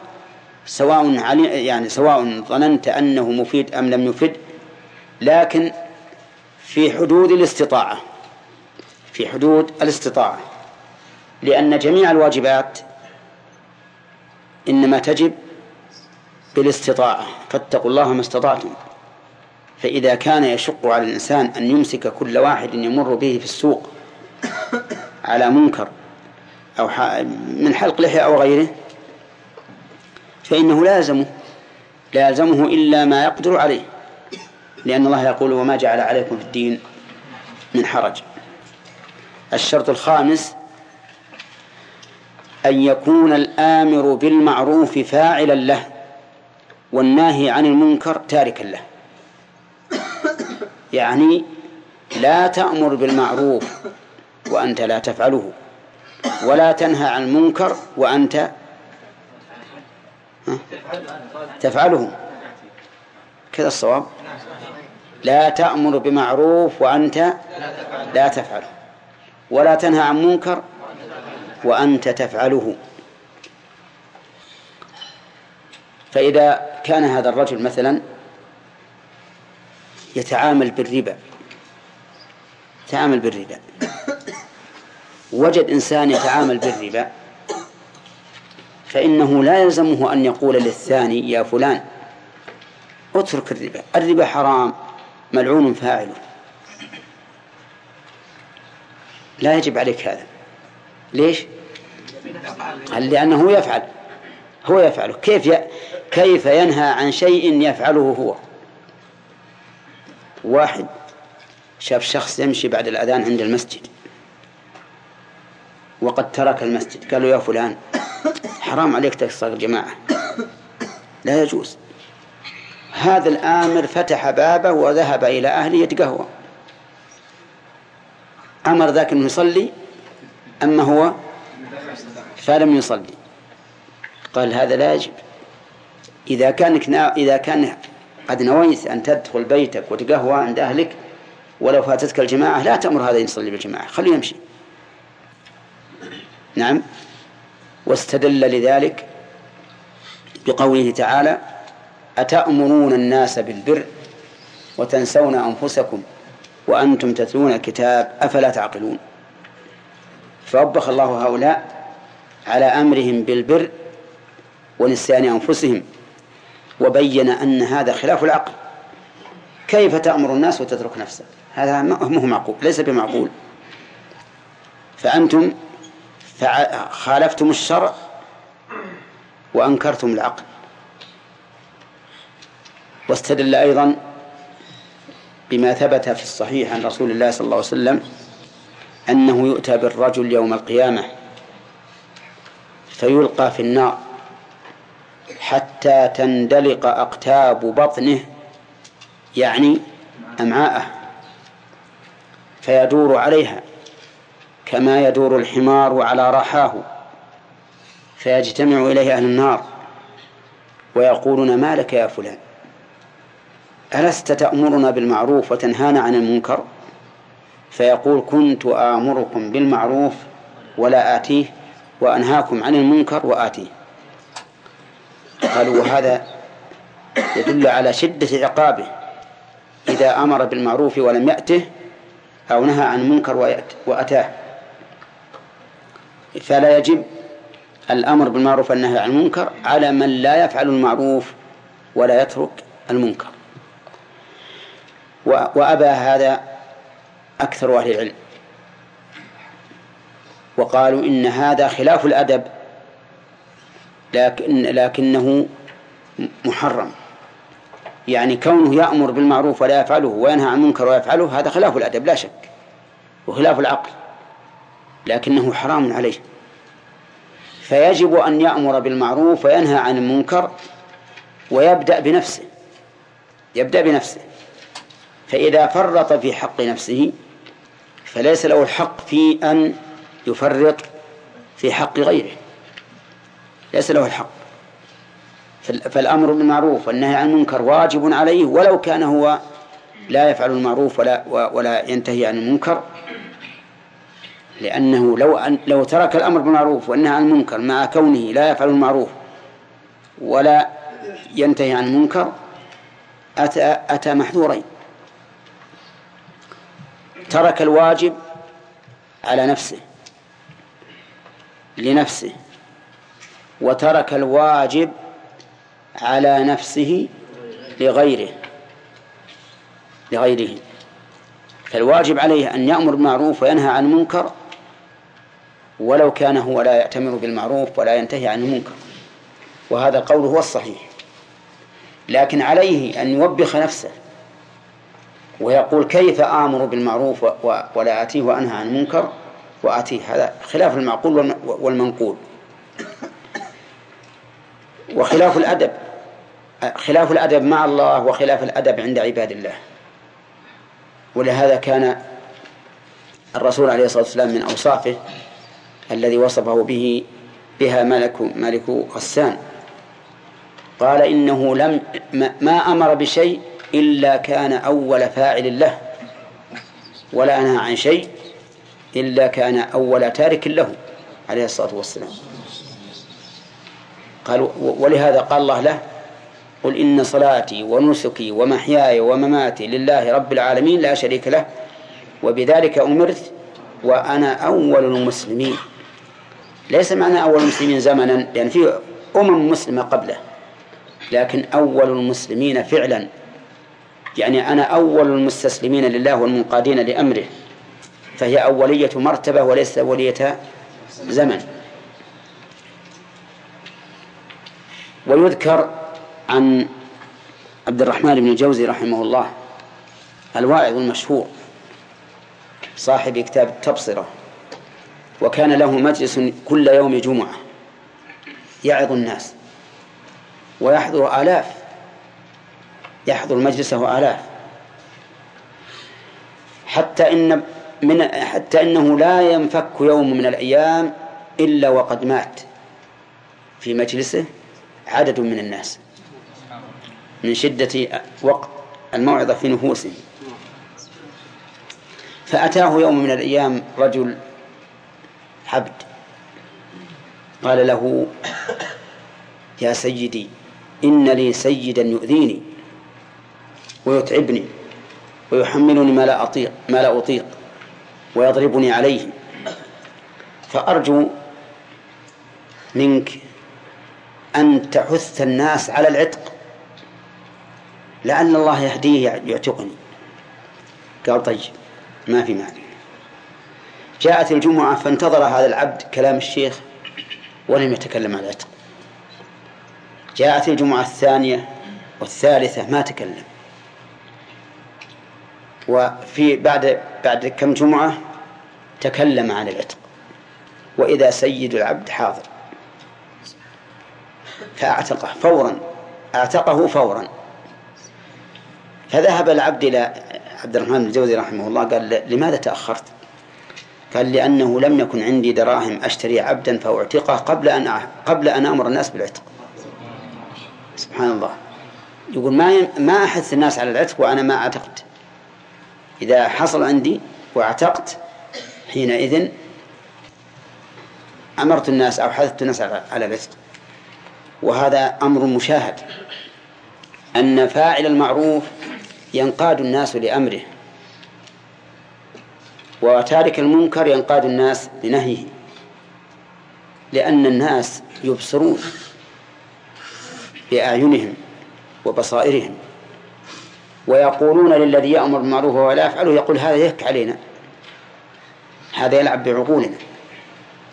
S1: سواء علي يعني سواء ظننت أنه مفيد أم لم يفد لكن في حدود الاستطاعة في حدود الاستطاعة لأن جميع الواجبات إنما تجب بالاستطاعة فاتقوا الله ما استطعتم فإذا كان يشق على الإنسان أن يمسك كل واحد يمر به في السوق على منكر أو من حلق لحية أو غيره فإنه لا يلزمه لا يلزمه إلا ما يقدر عليه لأن الله يقول وما جعل عليكم في الدين من حرج الشرط الخامس أن يكون الآمر بالمعروف فاعلا له والناهي عن المنكر تاركا له يعني لا تأمر بالمعروف وأنت لا تفعله ولا تنهى عن المنكر وأنت تفعله كذا الصواب لا تأمر بمعروف وأنت لا تفعله ولا تنهى عن منكر وأنت تفعله فإذا كان هذا الرجل مثلا يتعامل بالربا يتعامل بالربا وجد إنسان يتعامل بالربا فإنه لا يلزمه أن يقول للثاني يا فلان اترك الربا الربا حرام ملعون فاعله لا يجب عليك هذا ليش؟ لأنه يفعل هو يفعله كيف كيف ينهى عن شيء يفعله هو واحد شاف شخص يمشي بعد الأذان عند المسجد وقد ترك المسجد قالوا يا فلان حرام عليك تكسر الجماعة لا يجوز هذا الآمر فتح بابه وذهب إلى أهله يتقهوى أمر ذاك أنه يصلي أما هو فلم يصلي قال هذا لا يجب إذا كانك نا... إذا كان قد نويت أن تدخل بيتك وتقهوى عند أهلك ولو فاتتك الجماعة لا تأمر هذا يصلي بالجماعة خليه يمشي نعم واستدل لذلك بقوله تعالى أتأمرون الناس بالبر وتنسون أنفسكم وأنتم تتلون الكتاب أفلا تعقلون فوبخ الله هؤلاء على أمرهم بالبر ونسيان أنفسهم وبين أن هذا خلاف العقل كيف تأمر الناس وتترك نفسك هذا ما هو معقول ليس بمعقول فأنتم خالفتم الشرع وأنكرتم العقل واستدل أيضا بما ثبت في الصحيح عن رسول الله صلى الله عليه وسلم أنه يؤتى بالرجل يوم القيامة فيلقى في النار حتى تندلق أقتاب بطنه يعني أمعاءه فيدور عليها كما يدور الحمار على رحاه فيجتمع إليه أهل النار ويقولون ما لك يا فلان ألست تأمرنا بالمعروف وتنهانا عن المنكر فيقول كنت آمركم بالمعروف ولا آتيه وأنهاكم عن المنكر وآتيه قالوا وهذا يدل على شدة عقابه إذا أمر بالمعروف ولم يأته أو نهى عن منكر وأتاه فلا يجب الأمر بالمعروف والنهي عن المنكر على من لا يفعل المعروف ولا يترك المنكر وأبى هذا أكثر أهل العلم وقالوا إن هذا خلاف الأدب لكن لكنه محرم يعني كونه يأمر بالمعروف ولا يفعله وينهى عن المنكر ويفعله هذا خلاف الأدب لا شك وخلاف العقل لكنه حرام عليه فيجب أن يأمر بالمعروف وينهى عن المنكر ويبدأ بنفسه يبدأ بنفسه فإذا فرط في حق نفسه فليس له الحق في أن يفرط في حق غيره ليس له الحق فالأمر بالمعروف والنهي عن المنكر واجب عليه ولو كان هو لا يفعل المعروف ولا ولا ينتهي عن المنكر لأنه لو أن لو ترك الأمر بالمعروف والنهي عن المنكر مع كونه لا يفعل المعروف ولا ينتهي عن المنكر أتى أتى محذورين ترك الواجب على نفسه لنفسه وترك الواجب على نفسه لغيره لغيره فالواجب عليه أن يأمر بالمعروف وينهى عن المنكر ولو كان هو لا يأتمر بالمعروف ولا ينتهي عن المنكر وهذا القول هو الصحيح لكن عليه أن يوبخ نفسه ويقول كيف آمر بالمعروف ولا آتيه وأنهى عن المنكر وآتيه هذا خلاف المعقول والمنقول وخلاف الأدب خلاف الأدب مع الله وخلاف الأدب عند عباد الله ولهذا كان الرسول عليه الصلاة والسلام من أوصافه الذي وصفه به بها ملك ملك غسان قال إنه لم ما أمر بشيء إلا كان أول فاعل له ولا أنهى عن شيء إلا كان أول تارك له عليه الصلاة والسلام قال ولهذا قال الله له قل إن صلاتي ونسكي ومحياي ومماتي لله رب العالمين لا شريك له وبذلك أمرت وأنا أول المسلمين ليس معنى أول المسلمين زمنا لأن يعني في أمم مسلمة قبله لكن أول المسلمين فعلا يعني أنا أول المستسلمين لله والمنقادين لأمره فهي أولية مرتبة وليست أولية زمن ويذكر عن عبد الرحمن بن الجوزي رحمه الله الواعظ المشهور صاحب كتاب التبصرة وكان له مجلس كل يوم جمعة يعظ الناس ويحضر آلاف يحضر مجلسه آلاف حتى إن من حتى إنه لا ينفك يوم من الأيام إلا وقد مات في مجلسه عدد من الناس من شدة وقت الموعظة في نفوسهم فأتاه يوم من الأيام رجل عبد قال له يا سيدي إن لي سيدا يؤذيني ويتعبني ويحملني ما لا أطيق ما لا أطيق ويضربني عليه فأرجو منك أن تحث الناس على العتق لعل الله يهديه يعتقني قال طيب ما في معنى جاءت الجمعة فانتظر هذا العبد كلام الشيخ ولم يتكلم عن العتق جاءت الجمعة الثانية والثالثة ما تكلم وفي بعد بعد كم جمعة تكلم عن العتق وإذا سيد العبد حاضر فأعتقه فورا أعتقه فورا فذهب العبد إلى عبد الرحمن الجوزي رحمه الله قال لماذا تأخرت قال لأنه لم يكن عندي دراهم أشتري عبدا فأعتقه قبل أن قبل أن أمر الناس بالعتق سبحان الله يقول ما ما أحث الناس على العتق وأنا ما أعتقت إذا حصل عندي واعتقت حينئذ أمرت الناس أو حثت الناس على العتق وهذا أمر مشاهد أن فاعل المعروف ينقاد الناس لأمره وتارك المنكر ينقاد الناس لنهيه لأن الناس يبصرون بأعينهم وبصائرهم ويقولون للذي يأمر بالمعروف ولا يفعله يقول هذا يهك علينا هذا يلعب بعقولنا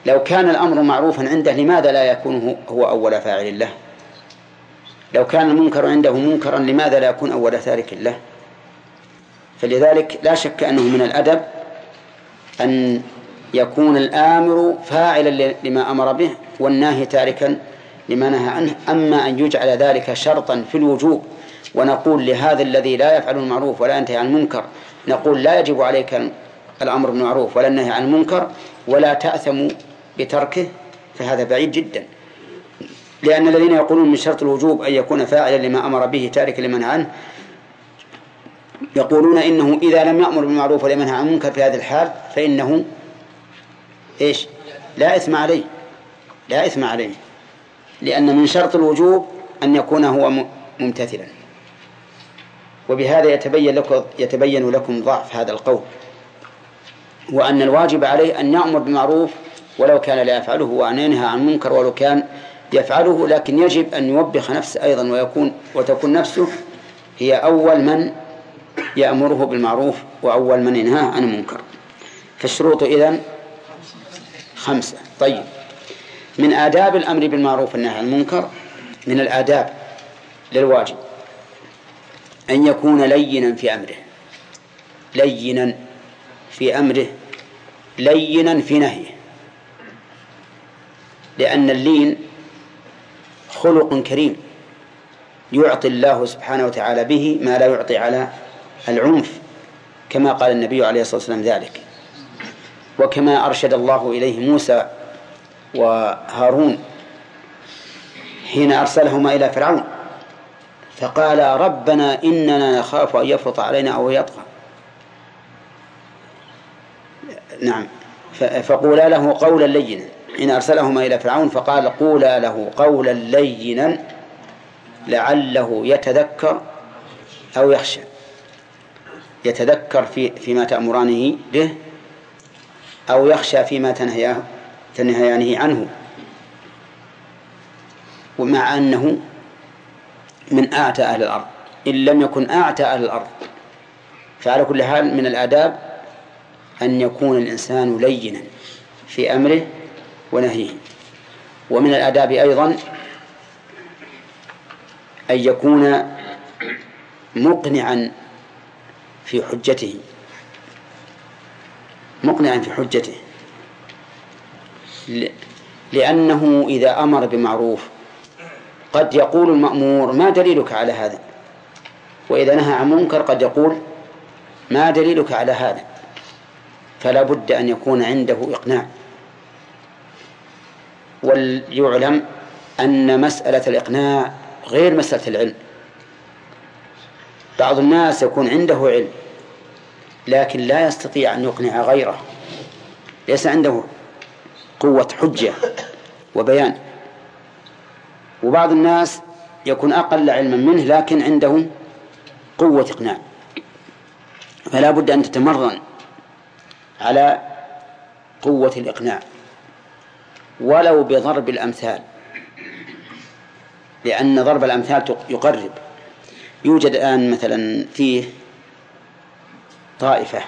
S1: لو كان الأمر معروفا عنده لماذا لا يكون هو أول فاعل له لو كان المنكر عنده منكرا لماذا لا يكون أول تارك له فلذلك لا شك أنه من الأدب أن يكون الآمر فاعلا لما أمر به والناهي تاركا لما نهى عنه أما أن يجعل ذلك شرطا في الوجوب ونقول لهذا الذي لا يفعل المعروف ولا ينتهي عن المنكر نقول لا يجب عليك الأمر بالمعروف ولا النهي عن المنكر ولا تأثم بتركه فهذا بعيد جدا لأن الذين يقولون من شرط الوجوب أن يكون فاعلا لما أمر به تاركا لمن عنه يقولون إنه إذا لم يأمر بالمعروف ولم ينهى عن المنكر في هذه الحال فإنه إيش لا إثم عليه لا إثم عليه لأن من شرط الوجوب أن يكون هو ممتثلا وبهذا يتبين لكم يتبين لكم ضعف هذا القول وأن الواجب عليه أن يأمر بالمعروف ولو كان لا يفعله وأن ينهى عن منكر ولو كان يفعله لكن يجب أن يوبخ نفسه أيضا ويكون وتكون نفسه هي أول من يأمره بالمعروف وأول من ينهاه عن المنكر فالشروط إذن خمسة طيب من آداب الأمر بالمعروف والنهي عن المنكر من الآداب للواجب أن يكون لينا في أمره لينا في أمره لينا في نهيه لأن اللين خلق كريم يعطي الله سبحانه وتعالى به ما لا يعطي على العنف كما قال النبي عليه الصلاة والسلام ذلك وكما أرشد الله إليه موسى وهارون حين أرسلهما إلى فرعون فقال ربنا إننا نخاف أن يفرط علينا أو يطغى نعم فقولا له قولا لينا حين أرسلهما إلى فرعون فقال قولا له قولا لينا لعله يتذكر أو يخشى يتذكر في فيما تأمرانه به أو يخشى فيما تنهياه تنهيانه عنه ومع أنه من أعتى أهل الأرض إن لم يكن أعتى أهل الأرض فعلى كل حال من الآداب أن يكون الإنسان لينا في أمره ونهيه ومن الآداب أيضا أن يكون مقنعا في حجته مقنعا في حجته لأنه إذا أمر بمعروف قد يقول المأمور ما دليلك على هذا وإذا نهى عن منكر قد يقول ما دليلك على هذا فلا بد أن يكون عنده إقناع وليعلم أن مسألة الإقناع غير مسألة العلم بعض الناس يكون عنده علم لكن لا يستطيع أن يقنع غيره ليس عنده قوة حجة وبيان وبعض الناس يكون أقل علما منه لكن عنده قوة إقناع فلا بد أن تتمرن على قوة الإقناع ولو بضرب الأمثال لأن ضرب الأمثال يقرب يوجد الآن مثلا فيه طائفة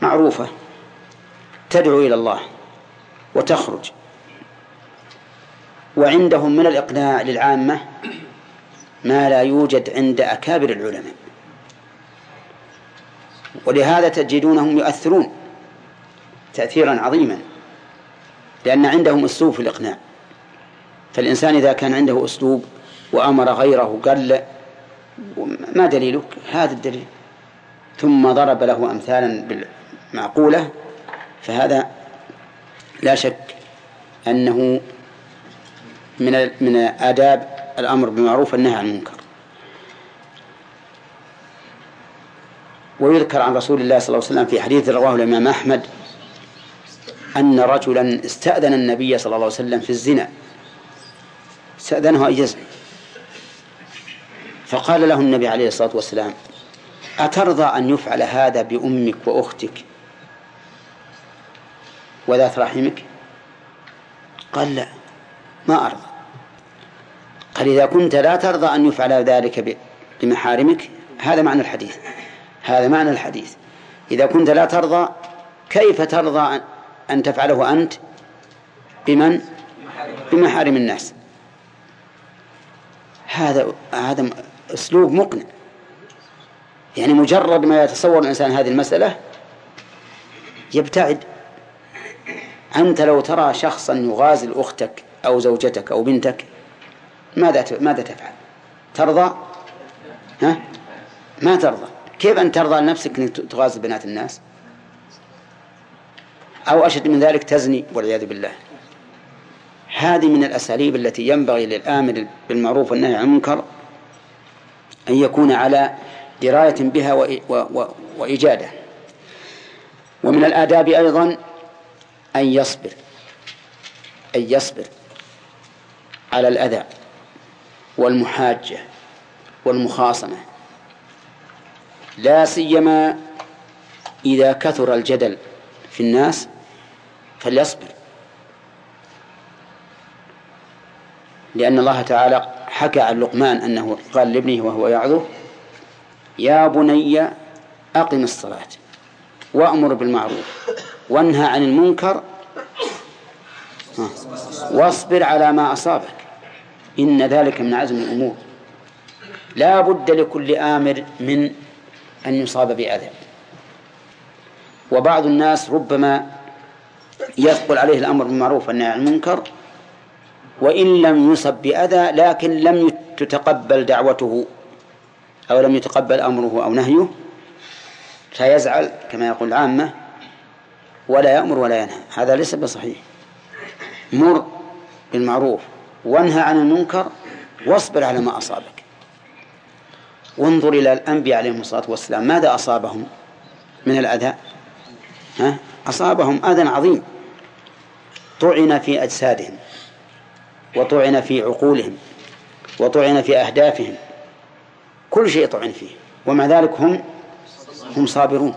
S1: معروفة تدعو إلى الله وتخرج وعندهم من الإقناع للعامة ما لا يوجد عند أكابر العلماء ولهذا تجدونهم يؤثرون تأثيرا عظيما لأن عندهم أسلوب في الإقناع فالإنسان إذا كان عنده أسلوب وأمر غيره قال ما دليلك هذا الدليل ثم ضرب له أمثالا معقولة فهذا لا شك أنه من من آداب الأمر بالمعروف والنهي عن المنكر ويذكر عن رسول الله صلى الله عليه وسلم في حديث رواه الإمام أحمد أن رجلا استأذن النبي صلى الله عليه وسلم في الزنا استأذنه أن يزني فقال له النبي عليه الصلاة والسلام أترضى أن يفعل هذا بأمك وأختك وذات رحمك قال لا ما أرضى قال إذا كنت لا ترضى أن يفعل ذلك بمحارمك هذا معنى الحديث هذا معنى الحديث إذا كنت لا ترضى كيف ترضى أن تفعله أنت بمن بمحارم الناس هذا هذا أسلوب مقنع يعني مجرد ما يتصور الإنسان هذه المسألة يبتعد أنت لو ترى شخصا يغازل أختك أو زوجتك أو بنتك ماذا ماذا تفعل؟ ترضى؟ ها؟ ما ترضى، كيف أن ترضى لنفسك أنك تغازل بنات الناس؟ أو أشد من ذلك تزني والعياذ بالله هذه من الأساليب التي ينبغي للآمر بالمعروف والنهي عن المنكر أن يكون على دراية بها وإجادة ومن الآداب أيضا أن يصبر أن يصبر على الأذى والمحاجة والمخاصمة لا سيما إذا كثر الجدل في الناس فليصبر لأن الله تعالى حكى عن لقمان أنه قال لابنه وهو يعظه يا بني أقم الصلاة وأمر بالمعروف وانهى عن المنكر واصبر على ما أصابك إن ذلك من عزم الأمور لا بد لكل آمر من أن يصاب بأذى وبعض الناس ربما يثقل عليه الأمر بالمعروف والنهي عن المنكر وإن لم يصب بأذى لكن لم تتقبل دعوته أو لم يتقبل أمره أو نهيه فيزعل كما يقول العامة ولا يأمر ولا ينهى هذا ليس بصحيح مر بالمعروف وانهى عن المنكر واصبر على ما أصابك وانظر إلى الأنبياء عليهم الصلاة والسلام ماذا أصابهم من الأذى ها أصابهم أذى عظيم طعن في أجسادهم وطعن في عقولهم وطعن في أهدافهم كل شيء طعن فيه ومع ذلك هم هم صابرون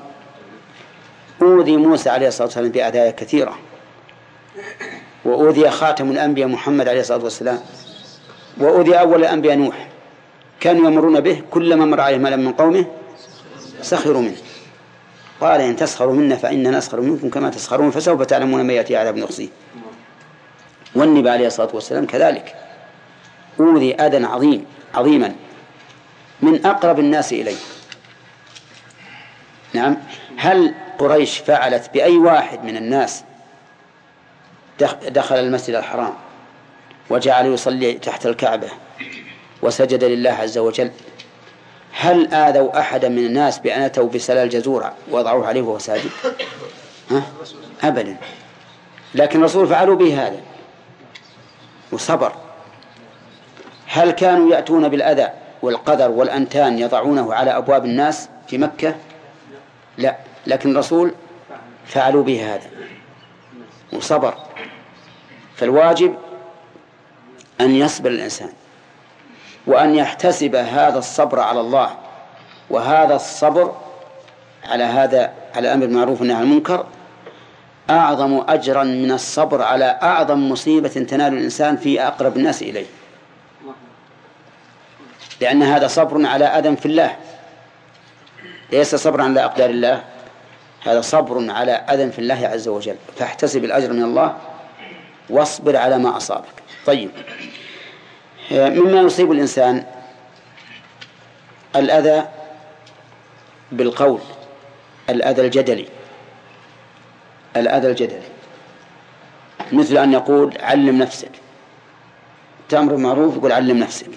S1: أوذي موسى عليه الصلاة والسلام بأذايا كثيرة وأوذي خاتم الأنبياء محمد عليه الصلاة والسلام وأوذي أول الأنبياء نوح كانوا يمرون به كلما مر عليه ملأ من قومه سخروا منه قال إن تسخروا منا فإننا نسخر منكم كما تسخرون فسوف تعلمون من يأتي عذاب أخزي والنبي عليه الصلاة والسلام كذلك أوذي أذى عظيم عظيما من أقرب الناس إليه نعم هل قريش فعلت بأي واحد من الناس دخل المسجد الحرام وجعل يصلي تحت الكعبة وسجد لله عز وجل هل آذوا أحدا من الناس بأن أتوا بسلال جزورة وضعوه عليه وهو ساجد ها؟ أبدا لكن الرسول فعلوا به هذا وصبر هل كانوا يأتون بالأذى والقدر والأنتان يضعونه على أبواب الناس في مكة لا لكن الرسول فعلوا به هذا وصبر فالواجب أن يصبر الإنسان وأن يحتسب هذا الصبر على الله وهذا الصبر على هذا على أمر بالمعروف والنهي عن المنكر أعظم أجرا من الصبر على أعظم مصيبة تنال الإنسان في أقرب الناس إليه لأن هذا صبر على أذى في الله ليس صبرا على أقدار الله هذا صبر على أذى في الله عز وجل فاحتسب الأجر من الله واصبر على ما أصابك طيب مما يصيب الإنسان الأذى بالقول الأذى الجدلي الأذى الجدلي مثل أن يقول علم نفسك تأمر معروف يقول علم نفسك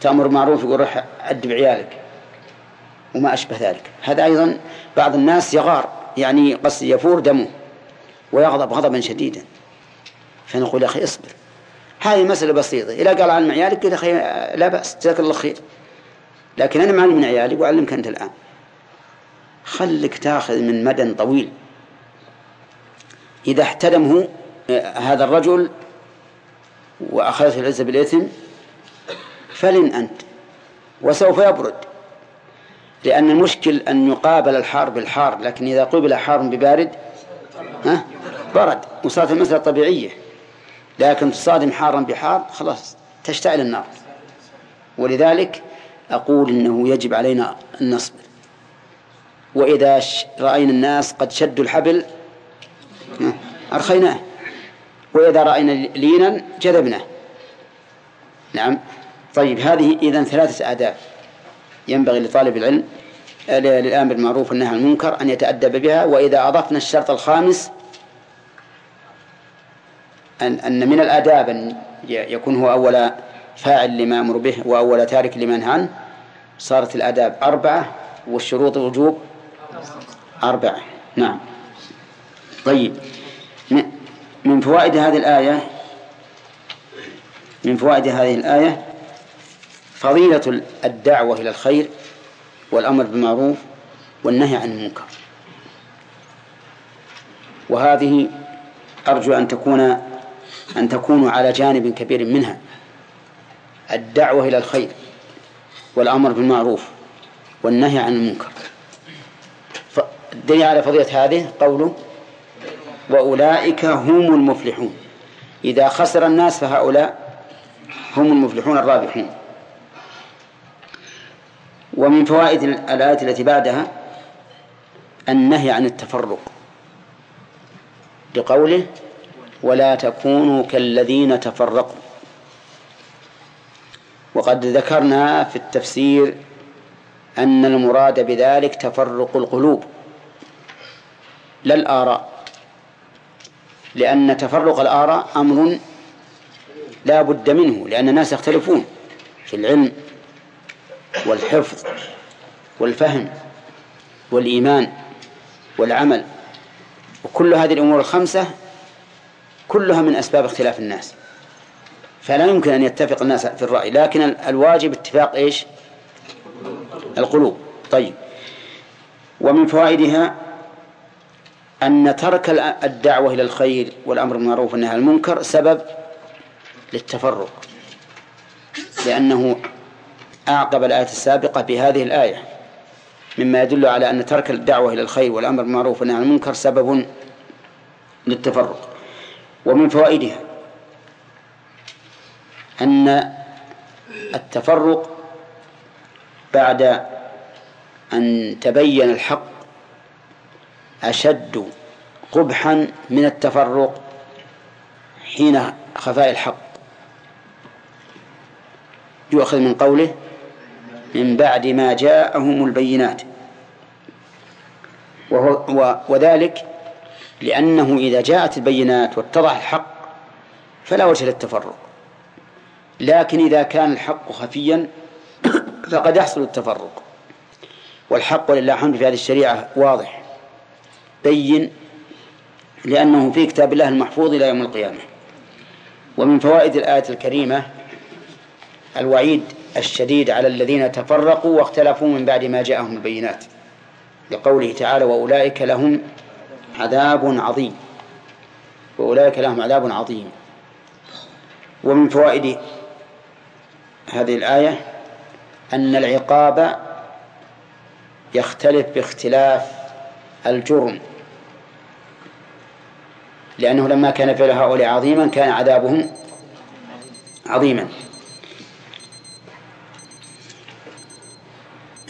S1: تأمر معروف يقول روح أدب عيالك وما أشبه ذلك هذا أيضا بعض الناس يغار يعني قص يفور دمه ويغضب غضبا شديدا فنقول يا أخي اصبر هذه مسألة بسيطة إذا قال علم عيالك قلت أخي لا بأس جزاك الله خير لكن أنا معلم من عيالي وأعلمك أنت الآن خلك تاخذ من مدى طويل إذا احتدمه آه، هذا الرجل وأخذته العزة بالإثم فلن أنت وسوف يبرد لأن المشكل أن يقابل الحار بالحار لكن إذا قبل حار ببارد ها برد وصارت المسألة طبيعية لكن تصادم حارا بحار خلاص تشتعل النار ولذلك أقول إنه يجب علينا أن نصبر وإذا رأينا الناس قد شدوا الحبل أرخيناه وإذا رأينا لينا جذبناه نعم طيب هذه إذا ثلاثة آداب ينبغي لطالب العلم للآمر بالمعروف والنهي عن المنكر أن يتأدب بها وإذا أضفنا الشرط الخامس أن أن من الآداب أن يكون هو أول فاعل لما أمر به وأول تارك لما أنهى عنه صارت الآداب أربعة والشروط الوجوب أربعة نعم طيب من فوائد هذه الآية من فوائد هذه الآية فضيلة الدعوة إلى الخير والأمر بالمعروف والنهي عن المنكر وهذه أرجو أن تكون أن تكونوا على جانب كبير منها الدعوة إلى الخير والأمر بالمعروف والنهي عن المنكر الدليل على فضية هذه قوله وأولئك هم المفلحون إذا خسر الناس فهؤلاء هم المفلحون الرابحون ومن فوائد الآيات التي بعدها النهي عن التفرق لقوله ولا تكونوا كالذين تفرقوا وقد ذكرنا في التفسير أن المراد بذلك تفرق القلوب لا الآراء لأن تفرق الآراء أمر لا بد منه لأن الناس يختلفون في العلم والحفظ والفهم والإيمان والعمل وكل هذه الأمور الخمسة كلها من أسباب اختلاف الناس فلا يمكن أن يتفق الناس في الرأي لكن الواجب اتفاق إيش القلوب طيب ومن فوائدها أن ترك الدعوة إلى الخير والأمر بالمعروف والنهي عن المنكر سبب للتفرق لأنه أعقب الآية السابقة بهذه الآية مما يدل على أن ترك الدعوة إلى الخير والأمر بالمعروف والنهي عن المنكر سبب للتفرق ومن فوائدها أن التفرق بعد أن تبين الحق أشد قبحا من التفرق حين خفاء الحق يؤخذ من قوله من بعد ما جاءهم البينات وهو وذلك لأنه إذا جاءت البينات واتضح الحق فلا وجه للتفرق لكن إذا كان الحق خفيا فقد يحصل التفرق والحق ولله الحمد في هذه الشريعة واضح بين لأنه في كتاب الله المحفوظ إلى يوم القيامة ومن فوائد الآية الكريمة الوعيد الشديد على الذين تفرقوا واختلفوا من بعد ما جاءهم البينات لقوله تعالى وأولئك لهم عذاب عظيم وأولئك لهم عذاب عظيم ومن فوائد هذه الآية أن العقاب يختلف باختلاف الجرم لأنه لما كان فعل هؤلاء عظيما كان عذابهم عظيما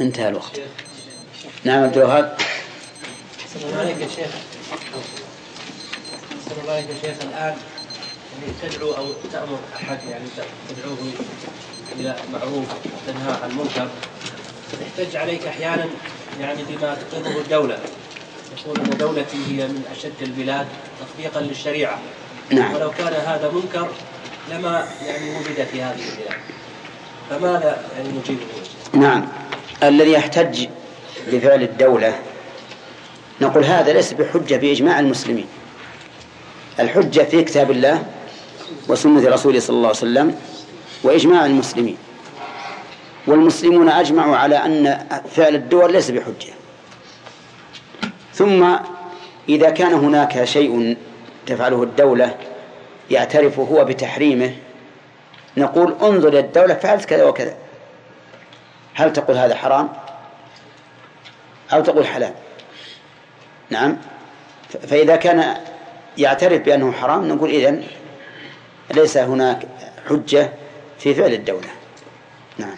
S1: انتهى الوقت نعم عبد الوهاب
S2: السلام عليكم يا شيخ أحسن الله شيخ الآن تدعو أو تأمر أحد يعني تدعوه إلى معروف وتنهى عن منكر تحتج عليك أحيانا يعني بما تقره الدولة تقول أن دولتي هي من أشد البلاد تطبيقا للشريعة نعم. ولو كان هذا منكر لما يعني وجد في هذه البلاد فماذا يعني نجيبه
S1: نعم الذي يحتج بفعل الدولة نقول هذا ليس بحجة بإجماع المسلمين الحجة في كتاب الله وسنة رسوله صلى الله عليه وسلم وإجماع المسلمين والمسلمون أجمعوا على أن فعل الدول ليس بحجة ثم إذا كان هناك شيء تفعله الدولة يعترف هو بتحريمه نقول انظر للدولة فعلت كذا وكذا هل تقول هذا حرام أو تقول حلال نعم فإذا كان يعترف بأنه حرام نقول إذن ليس هناك حجة في فعل الدولة
S2: نعم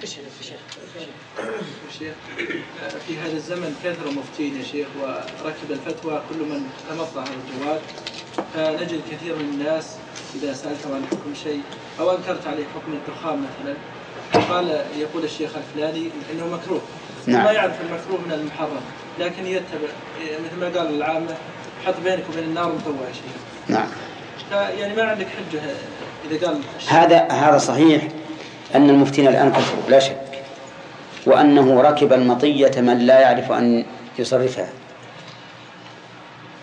S2: في هذا الزمن كثر مفتين يا شيخ وركب الفتوى كل من تمطع الجوال فنجد كثير من الناس إذا سألته عن حكم شيء أو أنكرت عليه حكم الدخان مثلا قال يقول الشيخ الفلاني أنه مكروه نعم. يعرف المكروه من المحرم لكن يتبع إيه، مثل ما قال العامة حط بينك وبين النار مطوع شيء نعم يعني ما عندك حجة إذا قال
S1: هذا هذا صحيح أن المفتين الآن كفروا لا شك وأنه ركب المطية من لا يعرف أن يصرفها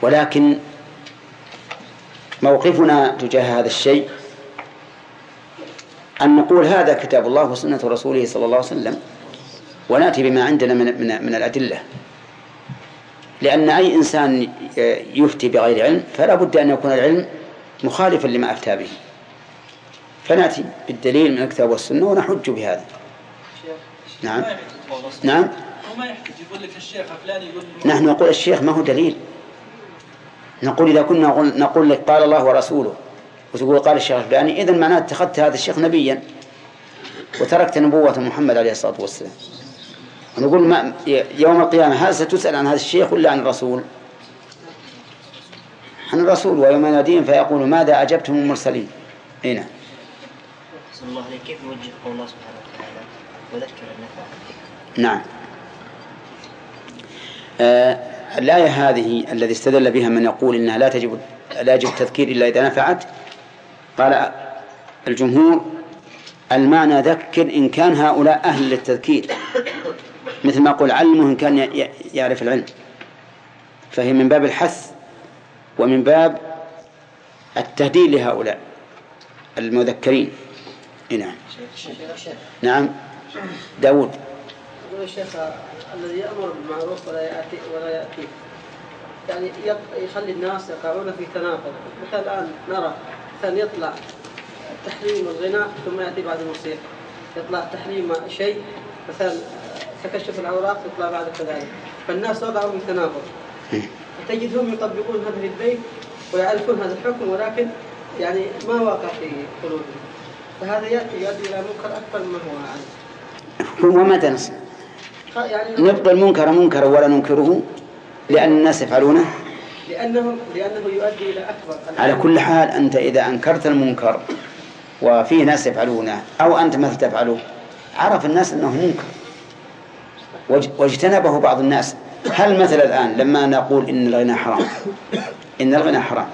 S1: ولكن موقفنا تجاه هذا الشيء أن نقول هذا كتاب الله وسنة رسوله صلى الله عليه وسلم ونأتي بما عندنا من, من, من الأدلة لأن أي إنسان يفتي بغير علم فلا بد أن يكون العلم مخالفا لما أفتى به فنأتي بالدليل من الكتاب والسنة ونحج بهذا نعم
S2: نعم يقول لك الشيخ يقول نحن
S1: نقول الشيخ ما هو دليل نقول إذا كنا نقول لك قال الله ورسوله وتقول قال الشيخ الفلاني إذا معناه اتخذت هذا الشيخ نبيا وتركت نبوة محمد عليه الصلاة والسلام نقول ما يوم القيامة هل ستسأل عن هذا الشيخ ولا عن الرسول عن الرسول ويوم يناديهم فيقول ماذا أجبتم المرسلين هنا نعم.
S2: الله كيف يوجه قول الله سبحانه وتعالى وذكر
S1: نعم آه الآية هذه الذي استدل بها من يقول إنها لا تجب لا يجب التذكير إلا إذا نفعت قال الجمهور المعنى ذكر إن كان هؤلاء أهل للتذكير مثل ما قل علمه إن كان يعرف العلم فهي من باب الحث ومن باب التهديد لهؤلاء المذكرين إيه نعم نعم داود
S2: يقول الشيخ الذي
S1: يأمر بالمعروف ولا يأتي ولا يأتي يعني يخلي الناس يقعون في
S2: تناقض مثلا الآن نرى مثلا يطلع تحريم الغناء ثم يأتي بعد الموسيقى يطلع تحريم شيء مثلا تكشف الاوراق تطلع بعد كذلك فالناس وضعوا من تناقض إيه. تجدهم يطبقون هذه البيت ويعرفون هذا الحكم ولكن يعني ما واقع في قلوبهم فهذا يأتي يؤدي إلى منكر أكبر مما هو
S1: عليه وما تنسى
S2: يعني نبقى
S1: المنكر منكرا ولا ننكره لأن الناس يفعلونه
S2: لأنه, لأنه يؤدي إلى أكبر على كل
S1: حال أنت إذا أنكرت المنكر وفيه ناس يفعلونه أو أنت مثل تفعله عرف الناس أنه منكر واجتنبه بعض الناس هل مثل الآن لما نقول إن الغنى حرام إن الغنى حرام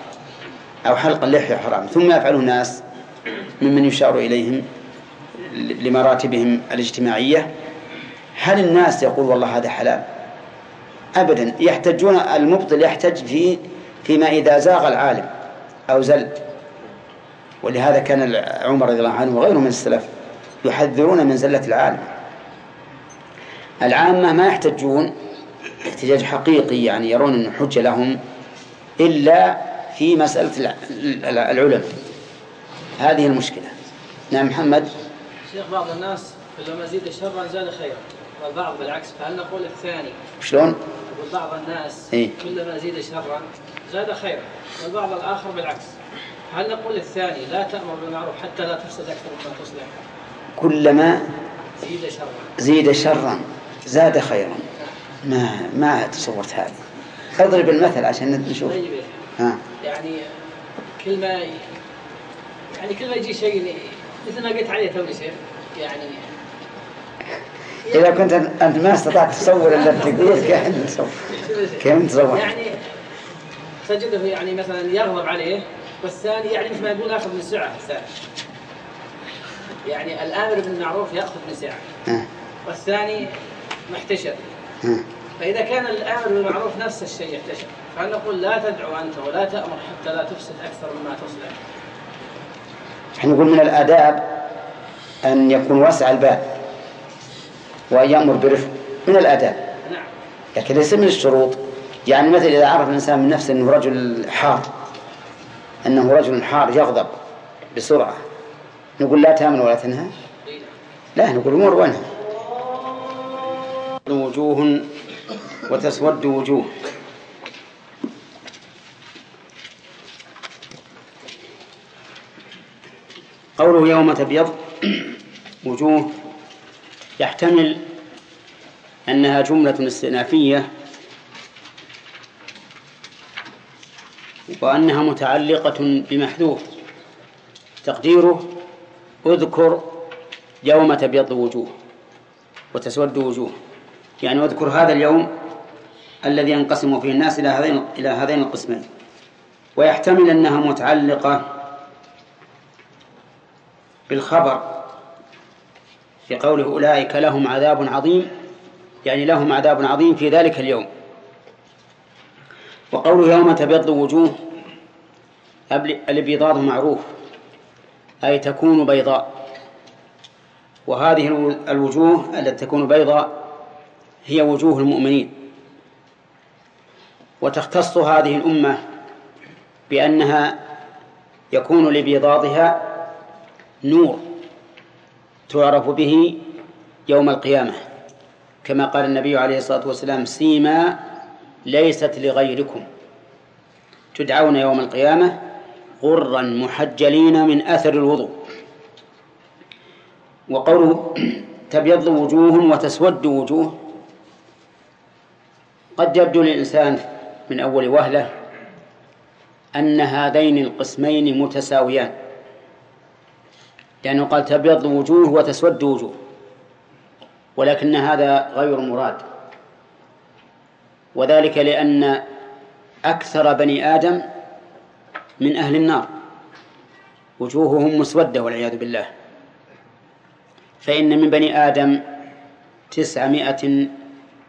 S1: أو حلق اللحية حرام ثم يفعله الناس ممن يشار إليهم لمراتبهم الاجتماعية هل الناس يقول والله هذا حلال أبدا يحتجون المبطل يحتج في فيما إذا زاغ العالم أو زل ولهذا كان عمر رضي الله عنه وغيره من السلف يحذرون من زلة العالم العامة ما يحتجون احتجاج حقيقي يعني يرون أنه حجة لهم إلا في مسألة العلم هذه المشكلة نعم محمد
S2: شيخ بعض الناس كلما زيد شرا زاد خيرا والبعض بالعكس فهل نقول الثاني شلون؟ بعض الناس إيه؟ كلما زيد شرا زاد خيرا والبعض الآخر بالعكس هل نقول الثاني لا تأمر بالمعروف حتى لا تفسد أكثر مما تصلح
S1: كلما زيد شرا زيد شرا زاد خيرا ما ما تصورت هذا اضرب المثل عشان نشوف طيب. ها
S2: يعني كل ما يعني كل ما يجي شيء مثل ما قلت عليه تو شيخ يعني إذا كنت
S1: أنت ما استطعت تصور إلا تقول كيف تصور
S2: كيف أنت تصور يعني تجده يعني مثلا يغضب عليه والثاني يعني مثل ما يقول آخذ من سعة الثاني يعني الآمر بالمعروف يأخذ من سعة والثاني محتشر فإذا كان الآمر بالمعروف نفس الشيء يحتشر فهل نقول لا تدعو أنت ولا تأمر حتى لا تفسد أكثر مما تصلح
S1: احنا نقول من الآداب أن يكون واسع الباب وأن يأمر برفق من الآداب نعم. لكن ليس من الشروط يعني مثلا إذا عرف الإنسان من نفسه أنه رجل حار أنه رجل حار يغضب بسرعة نقول لا تامن ولا تنهى إيه. لا نقول مر وانهى وجوه وتسود وجوه قوله يوم تبيض وجوه يحتمل أنها جملة استئنافية وأنها متعلقة بمحذوف تقديره اذكر يوم تبيض وجوه وتسود وجوه يعني أذكر هذا اليوم الذي ينقسم فيه الناس إلى هذين إلى هذين القسمين ويحتمل أنها متعلقة بالخبر في قوله أولئك لهم عذاب عظيم يعني لهم عذاب عظيم في ذلك اليوم وقوله يوم تبيض وجوه الابيضاض معروف أي تكون بيضاء وهذه الوجوه التي تكون بيضاء هي وجوه المؤمنين وتختص هذه الأمة بأنها يكون لبيضاضها نور تعرف به يوم القيامة كما قال النبي عليه الصلاة والسلام سيما ليست لغيركم تدعون يوم القيامة غرا محجلين من أثر الوضوء وقوله تبيض وجوه وتسود وجوه قد يبدو للإنسان من أول وهلة أن هذين القسمين متساويان لأنه قال تبيض وجوه وتسود وجوه ولكن هذا غير مراد وذلك لأن أكثر بني آدم من أهل النار وجوههم مسودة والعياذ بالله فإن من بني آدم تسعمائة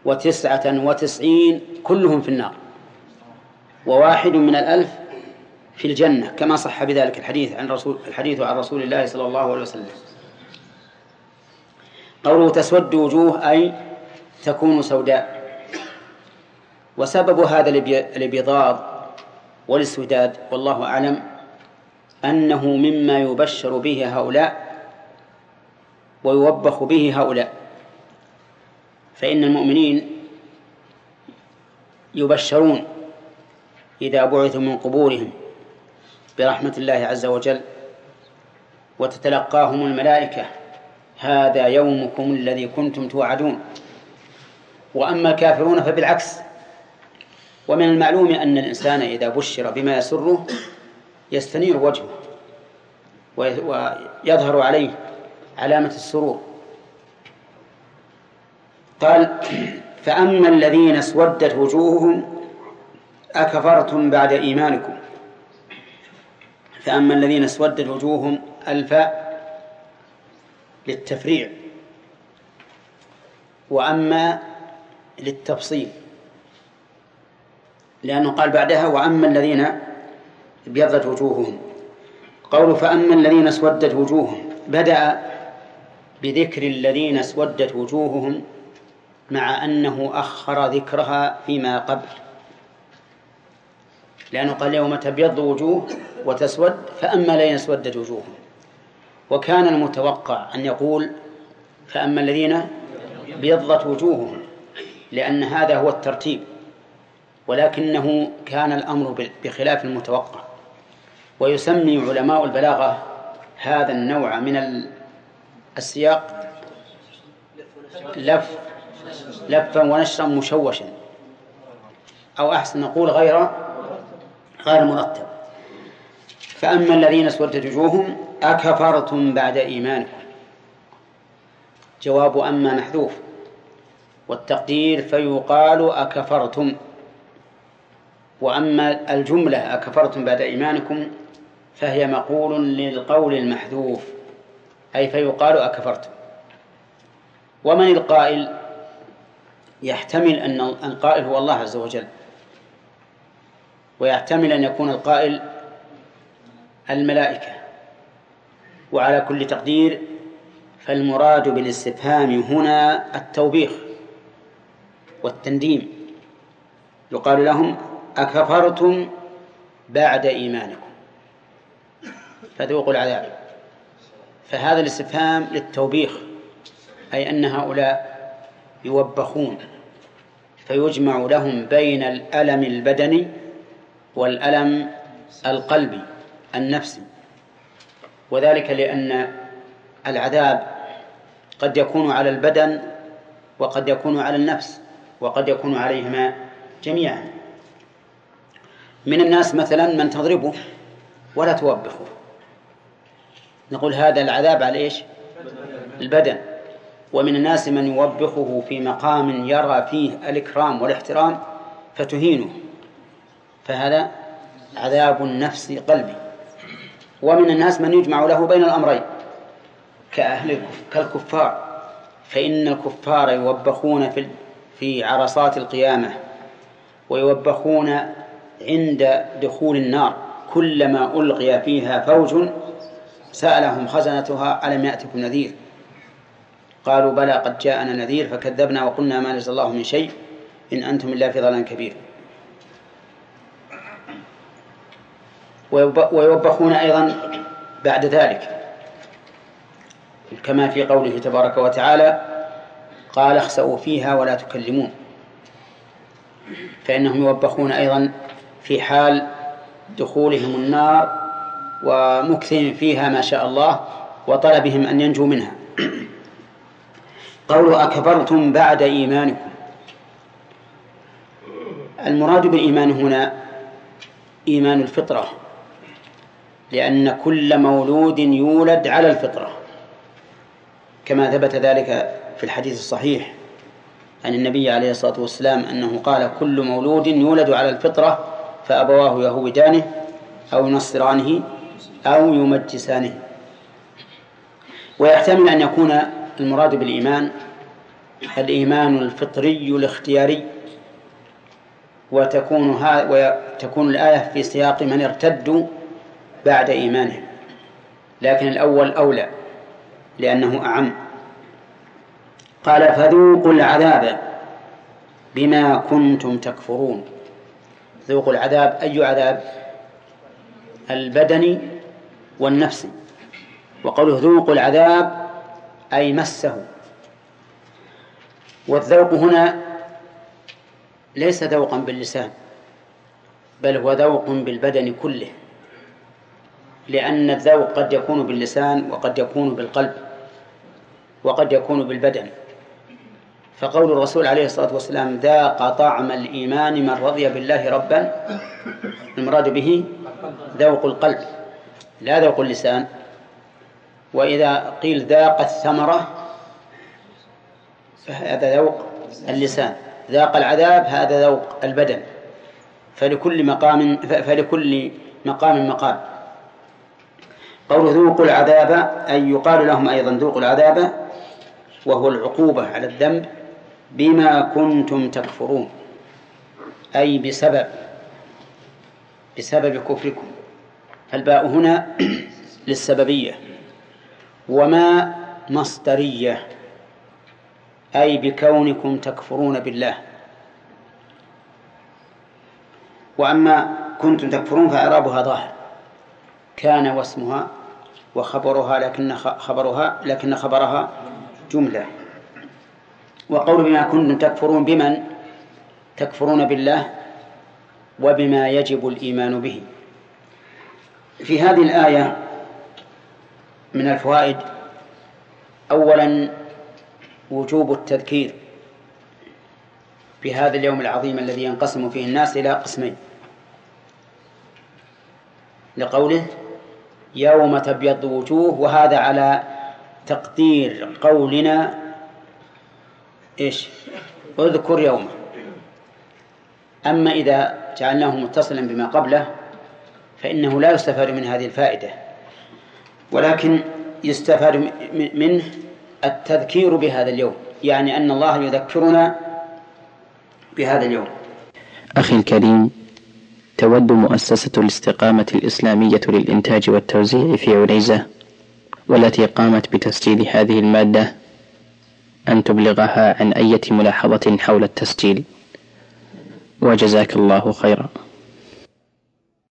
S1: وتسعة وتسعين كلهم في النار وواحد من الألف في الجنة كما صح بذلك الحديث عن رسول الحديث عن رسول الله صلى الله عليه وسلم قوله تسود وجوه أي تكون سوداء وسبب هذا الابيضاض والاسوداد والله أعلم أنه مما يبشر به هؤلاء ويوبخ به هؤلاء فإن المؤمنين يبشرون إذا بعثوا من قبورهم برحمة الله عز وجل وتتلقاهم الملائكة هذا يومكم الذي كنتم توعدون وأما الكافرون فبالعكس ومن المعلوم أن الإنسان إذا بشر بما يسره يستنير وجهه ويظهر عليه علامة السرور قال فأما الذين اسودت وجوههم أكفرتم بعد إيمانكم فأما الذين اسودت وجوههم ألفا للتفريع وأما للتفصيل لأنه قال بعدها وأما الذين ابيضت وجوههم قول فأما الذين اسودت وجوههم بدأ بذكر الذين اسودت وجوههم مع أنه أخر ذكرها فيما قبل لأنه قال يوم تبيض وجوه وتسود فأما الذين اسودت وجوههم وكان المتوقع أن يقول فأما الذين بيضت وجوههم لأن هذا هو الترتيب ولكنه كان الأمر بخلاف المتوقع ويسمي علماء البلاغة هذا النوع من السياق لف لفا ونشرا مشوشا أو أحسن نقول غير غير مرتب فأما الذين اسودت وجوههم أكفرتم بعد إيمانكم جواب أما محذوف والتقدير فيقال أكفرتم وأما الجملة أكفرتم بعد إيمانكم فهي مقول للقول المحذوف أي فيقال أكفرتم ومن القائل يحتمل أن القائل هو الله عز وجل ويحتمل أن يكون القائل الملائكة وعلى كل تقدير فالمراد بالاستفهام هنا التوبيخ والتنديم يقال لهم أكفرتم بعد إيمانكم فذوقوا العذاب فهذا الاستفهام للتوبيخ أي أن هؤلاء يوبخون فيجمع لهم بين الألم البدني والألم القلبي النفسي وذلك لأن العذاب قد يكون على البدن وقد يكون على النفس وقد يكون عليهما جميعا من الناس مثلا من تضربه ولا توبخه نقول هذا العذاب على ايش؟ البدن ومن الناس من يوبخه في مقام يرى فيه الإكرام والاحترام فتهينه فهذا عذاب النفس قلبي ومن الناس من يجمع له بين الأمرين كأهل كالكفار فإن الكفار يوبخون في في عرصات القيامة ويوبخون عند دخول النار كلما ألقي فيها فوج سألهم خزنتها ألم يأتكم نذير قالوا بلى قد جاءنا نذير فكذبنا وقلنا ما نزل الله من شيء إن أنتم إلا في ضلال كبير ويوبخون أيضا بعد ذلك كما في قوله تبارك وتعالى قال اخسأوا فيها ولا تكلمون فإنهم يوبخون أيضا في حال دخولهم النار ومكثهم فيها ما شاء الله وطلبهم أن ينجوا منها قول أكبرتم بعد إيمانكم المراد بالإيمان هنا إيمان الفطرة لأن كل مولود يولد على الفطرة كما ثبت ذلك في الحديث الصحيح عن النبي عليه الصلاة والسلام أنه قال كل مولود يولد على الفطرة فأبواه يهودانه أو ينصرانه أو يمجسانه ويحتمل أن يكون المراد بالإيمان الإيمان الفطري الاختياري وتكون ها وتكون الآية في سياق من ارتدوا بعد إيمانهم لكن الأول أولى لأنه أعم قال فذوقوا العذاب بما كنتم تكفرون ذوقوا العذاب أي عذاب البدني والنفسي وقوله ذوقوا العذاب أي مسه والذوق هنا ليس ذوقا باللسان بل هو ذوق بالبدن كله لأن الذوق قد يكون باللسان وقد يكون بالقلب وقد يكون بالبدن فقول الرسول عليه الصلاة والسلام ذاق طعم الإيمان من رضي بالله ربا المراد به ذوق القلب لا ذوق اللسان وإذا قيل ذاق الثمرة فهذا ذوق اللسان ذاق العذاب هذا ذوق البدن فلكل مقام فلكل مقام مقال قول ذوقوا العذاب أي يقال لهم أيضا ذوقوا العذاب وهو العقوبة على الذنب بما كنتم تكفرون أي بسبب بسبب كفركم فالباء هنا للسببية وما مصدرية أي بكونكم تكفرون بالله وأما كنتم تكفرون فإعرابها ظاهر كان واسمها وخبرها لكن خبرها لكن خبرها جملة وقول بما كنتم تكفرون بمن تكفرون بالله وبما يجب الإيمان به في هذه الآية من الفوائد أولا وجوب التذكير بهذا اليوم العظيم الذي ينقسم فيه الناس إلى قسمين لقوله يوم تبيض وجوه وهذا على تقدير قولنا ايش اذكر يوم أما إذا جعلناه متصلا بما قبله فإنه لا يستفاد من هذه الفائدة ولكن يستفاد منه التذكير بهذا اليوم يعني أن الله يذكرنا بهذا اليوم أخي الكريم تود مؤسسة الاستقامة الإسلامية للإنتاج والتوزيع في عريزة والتي قامت بتسجيل هذه المادة أن تبلغها عن أية ملاحظة حول التسجيل وجزاك الله خيرا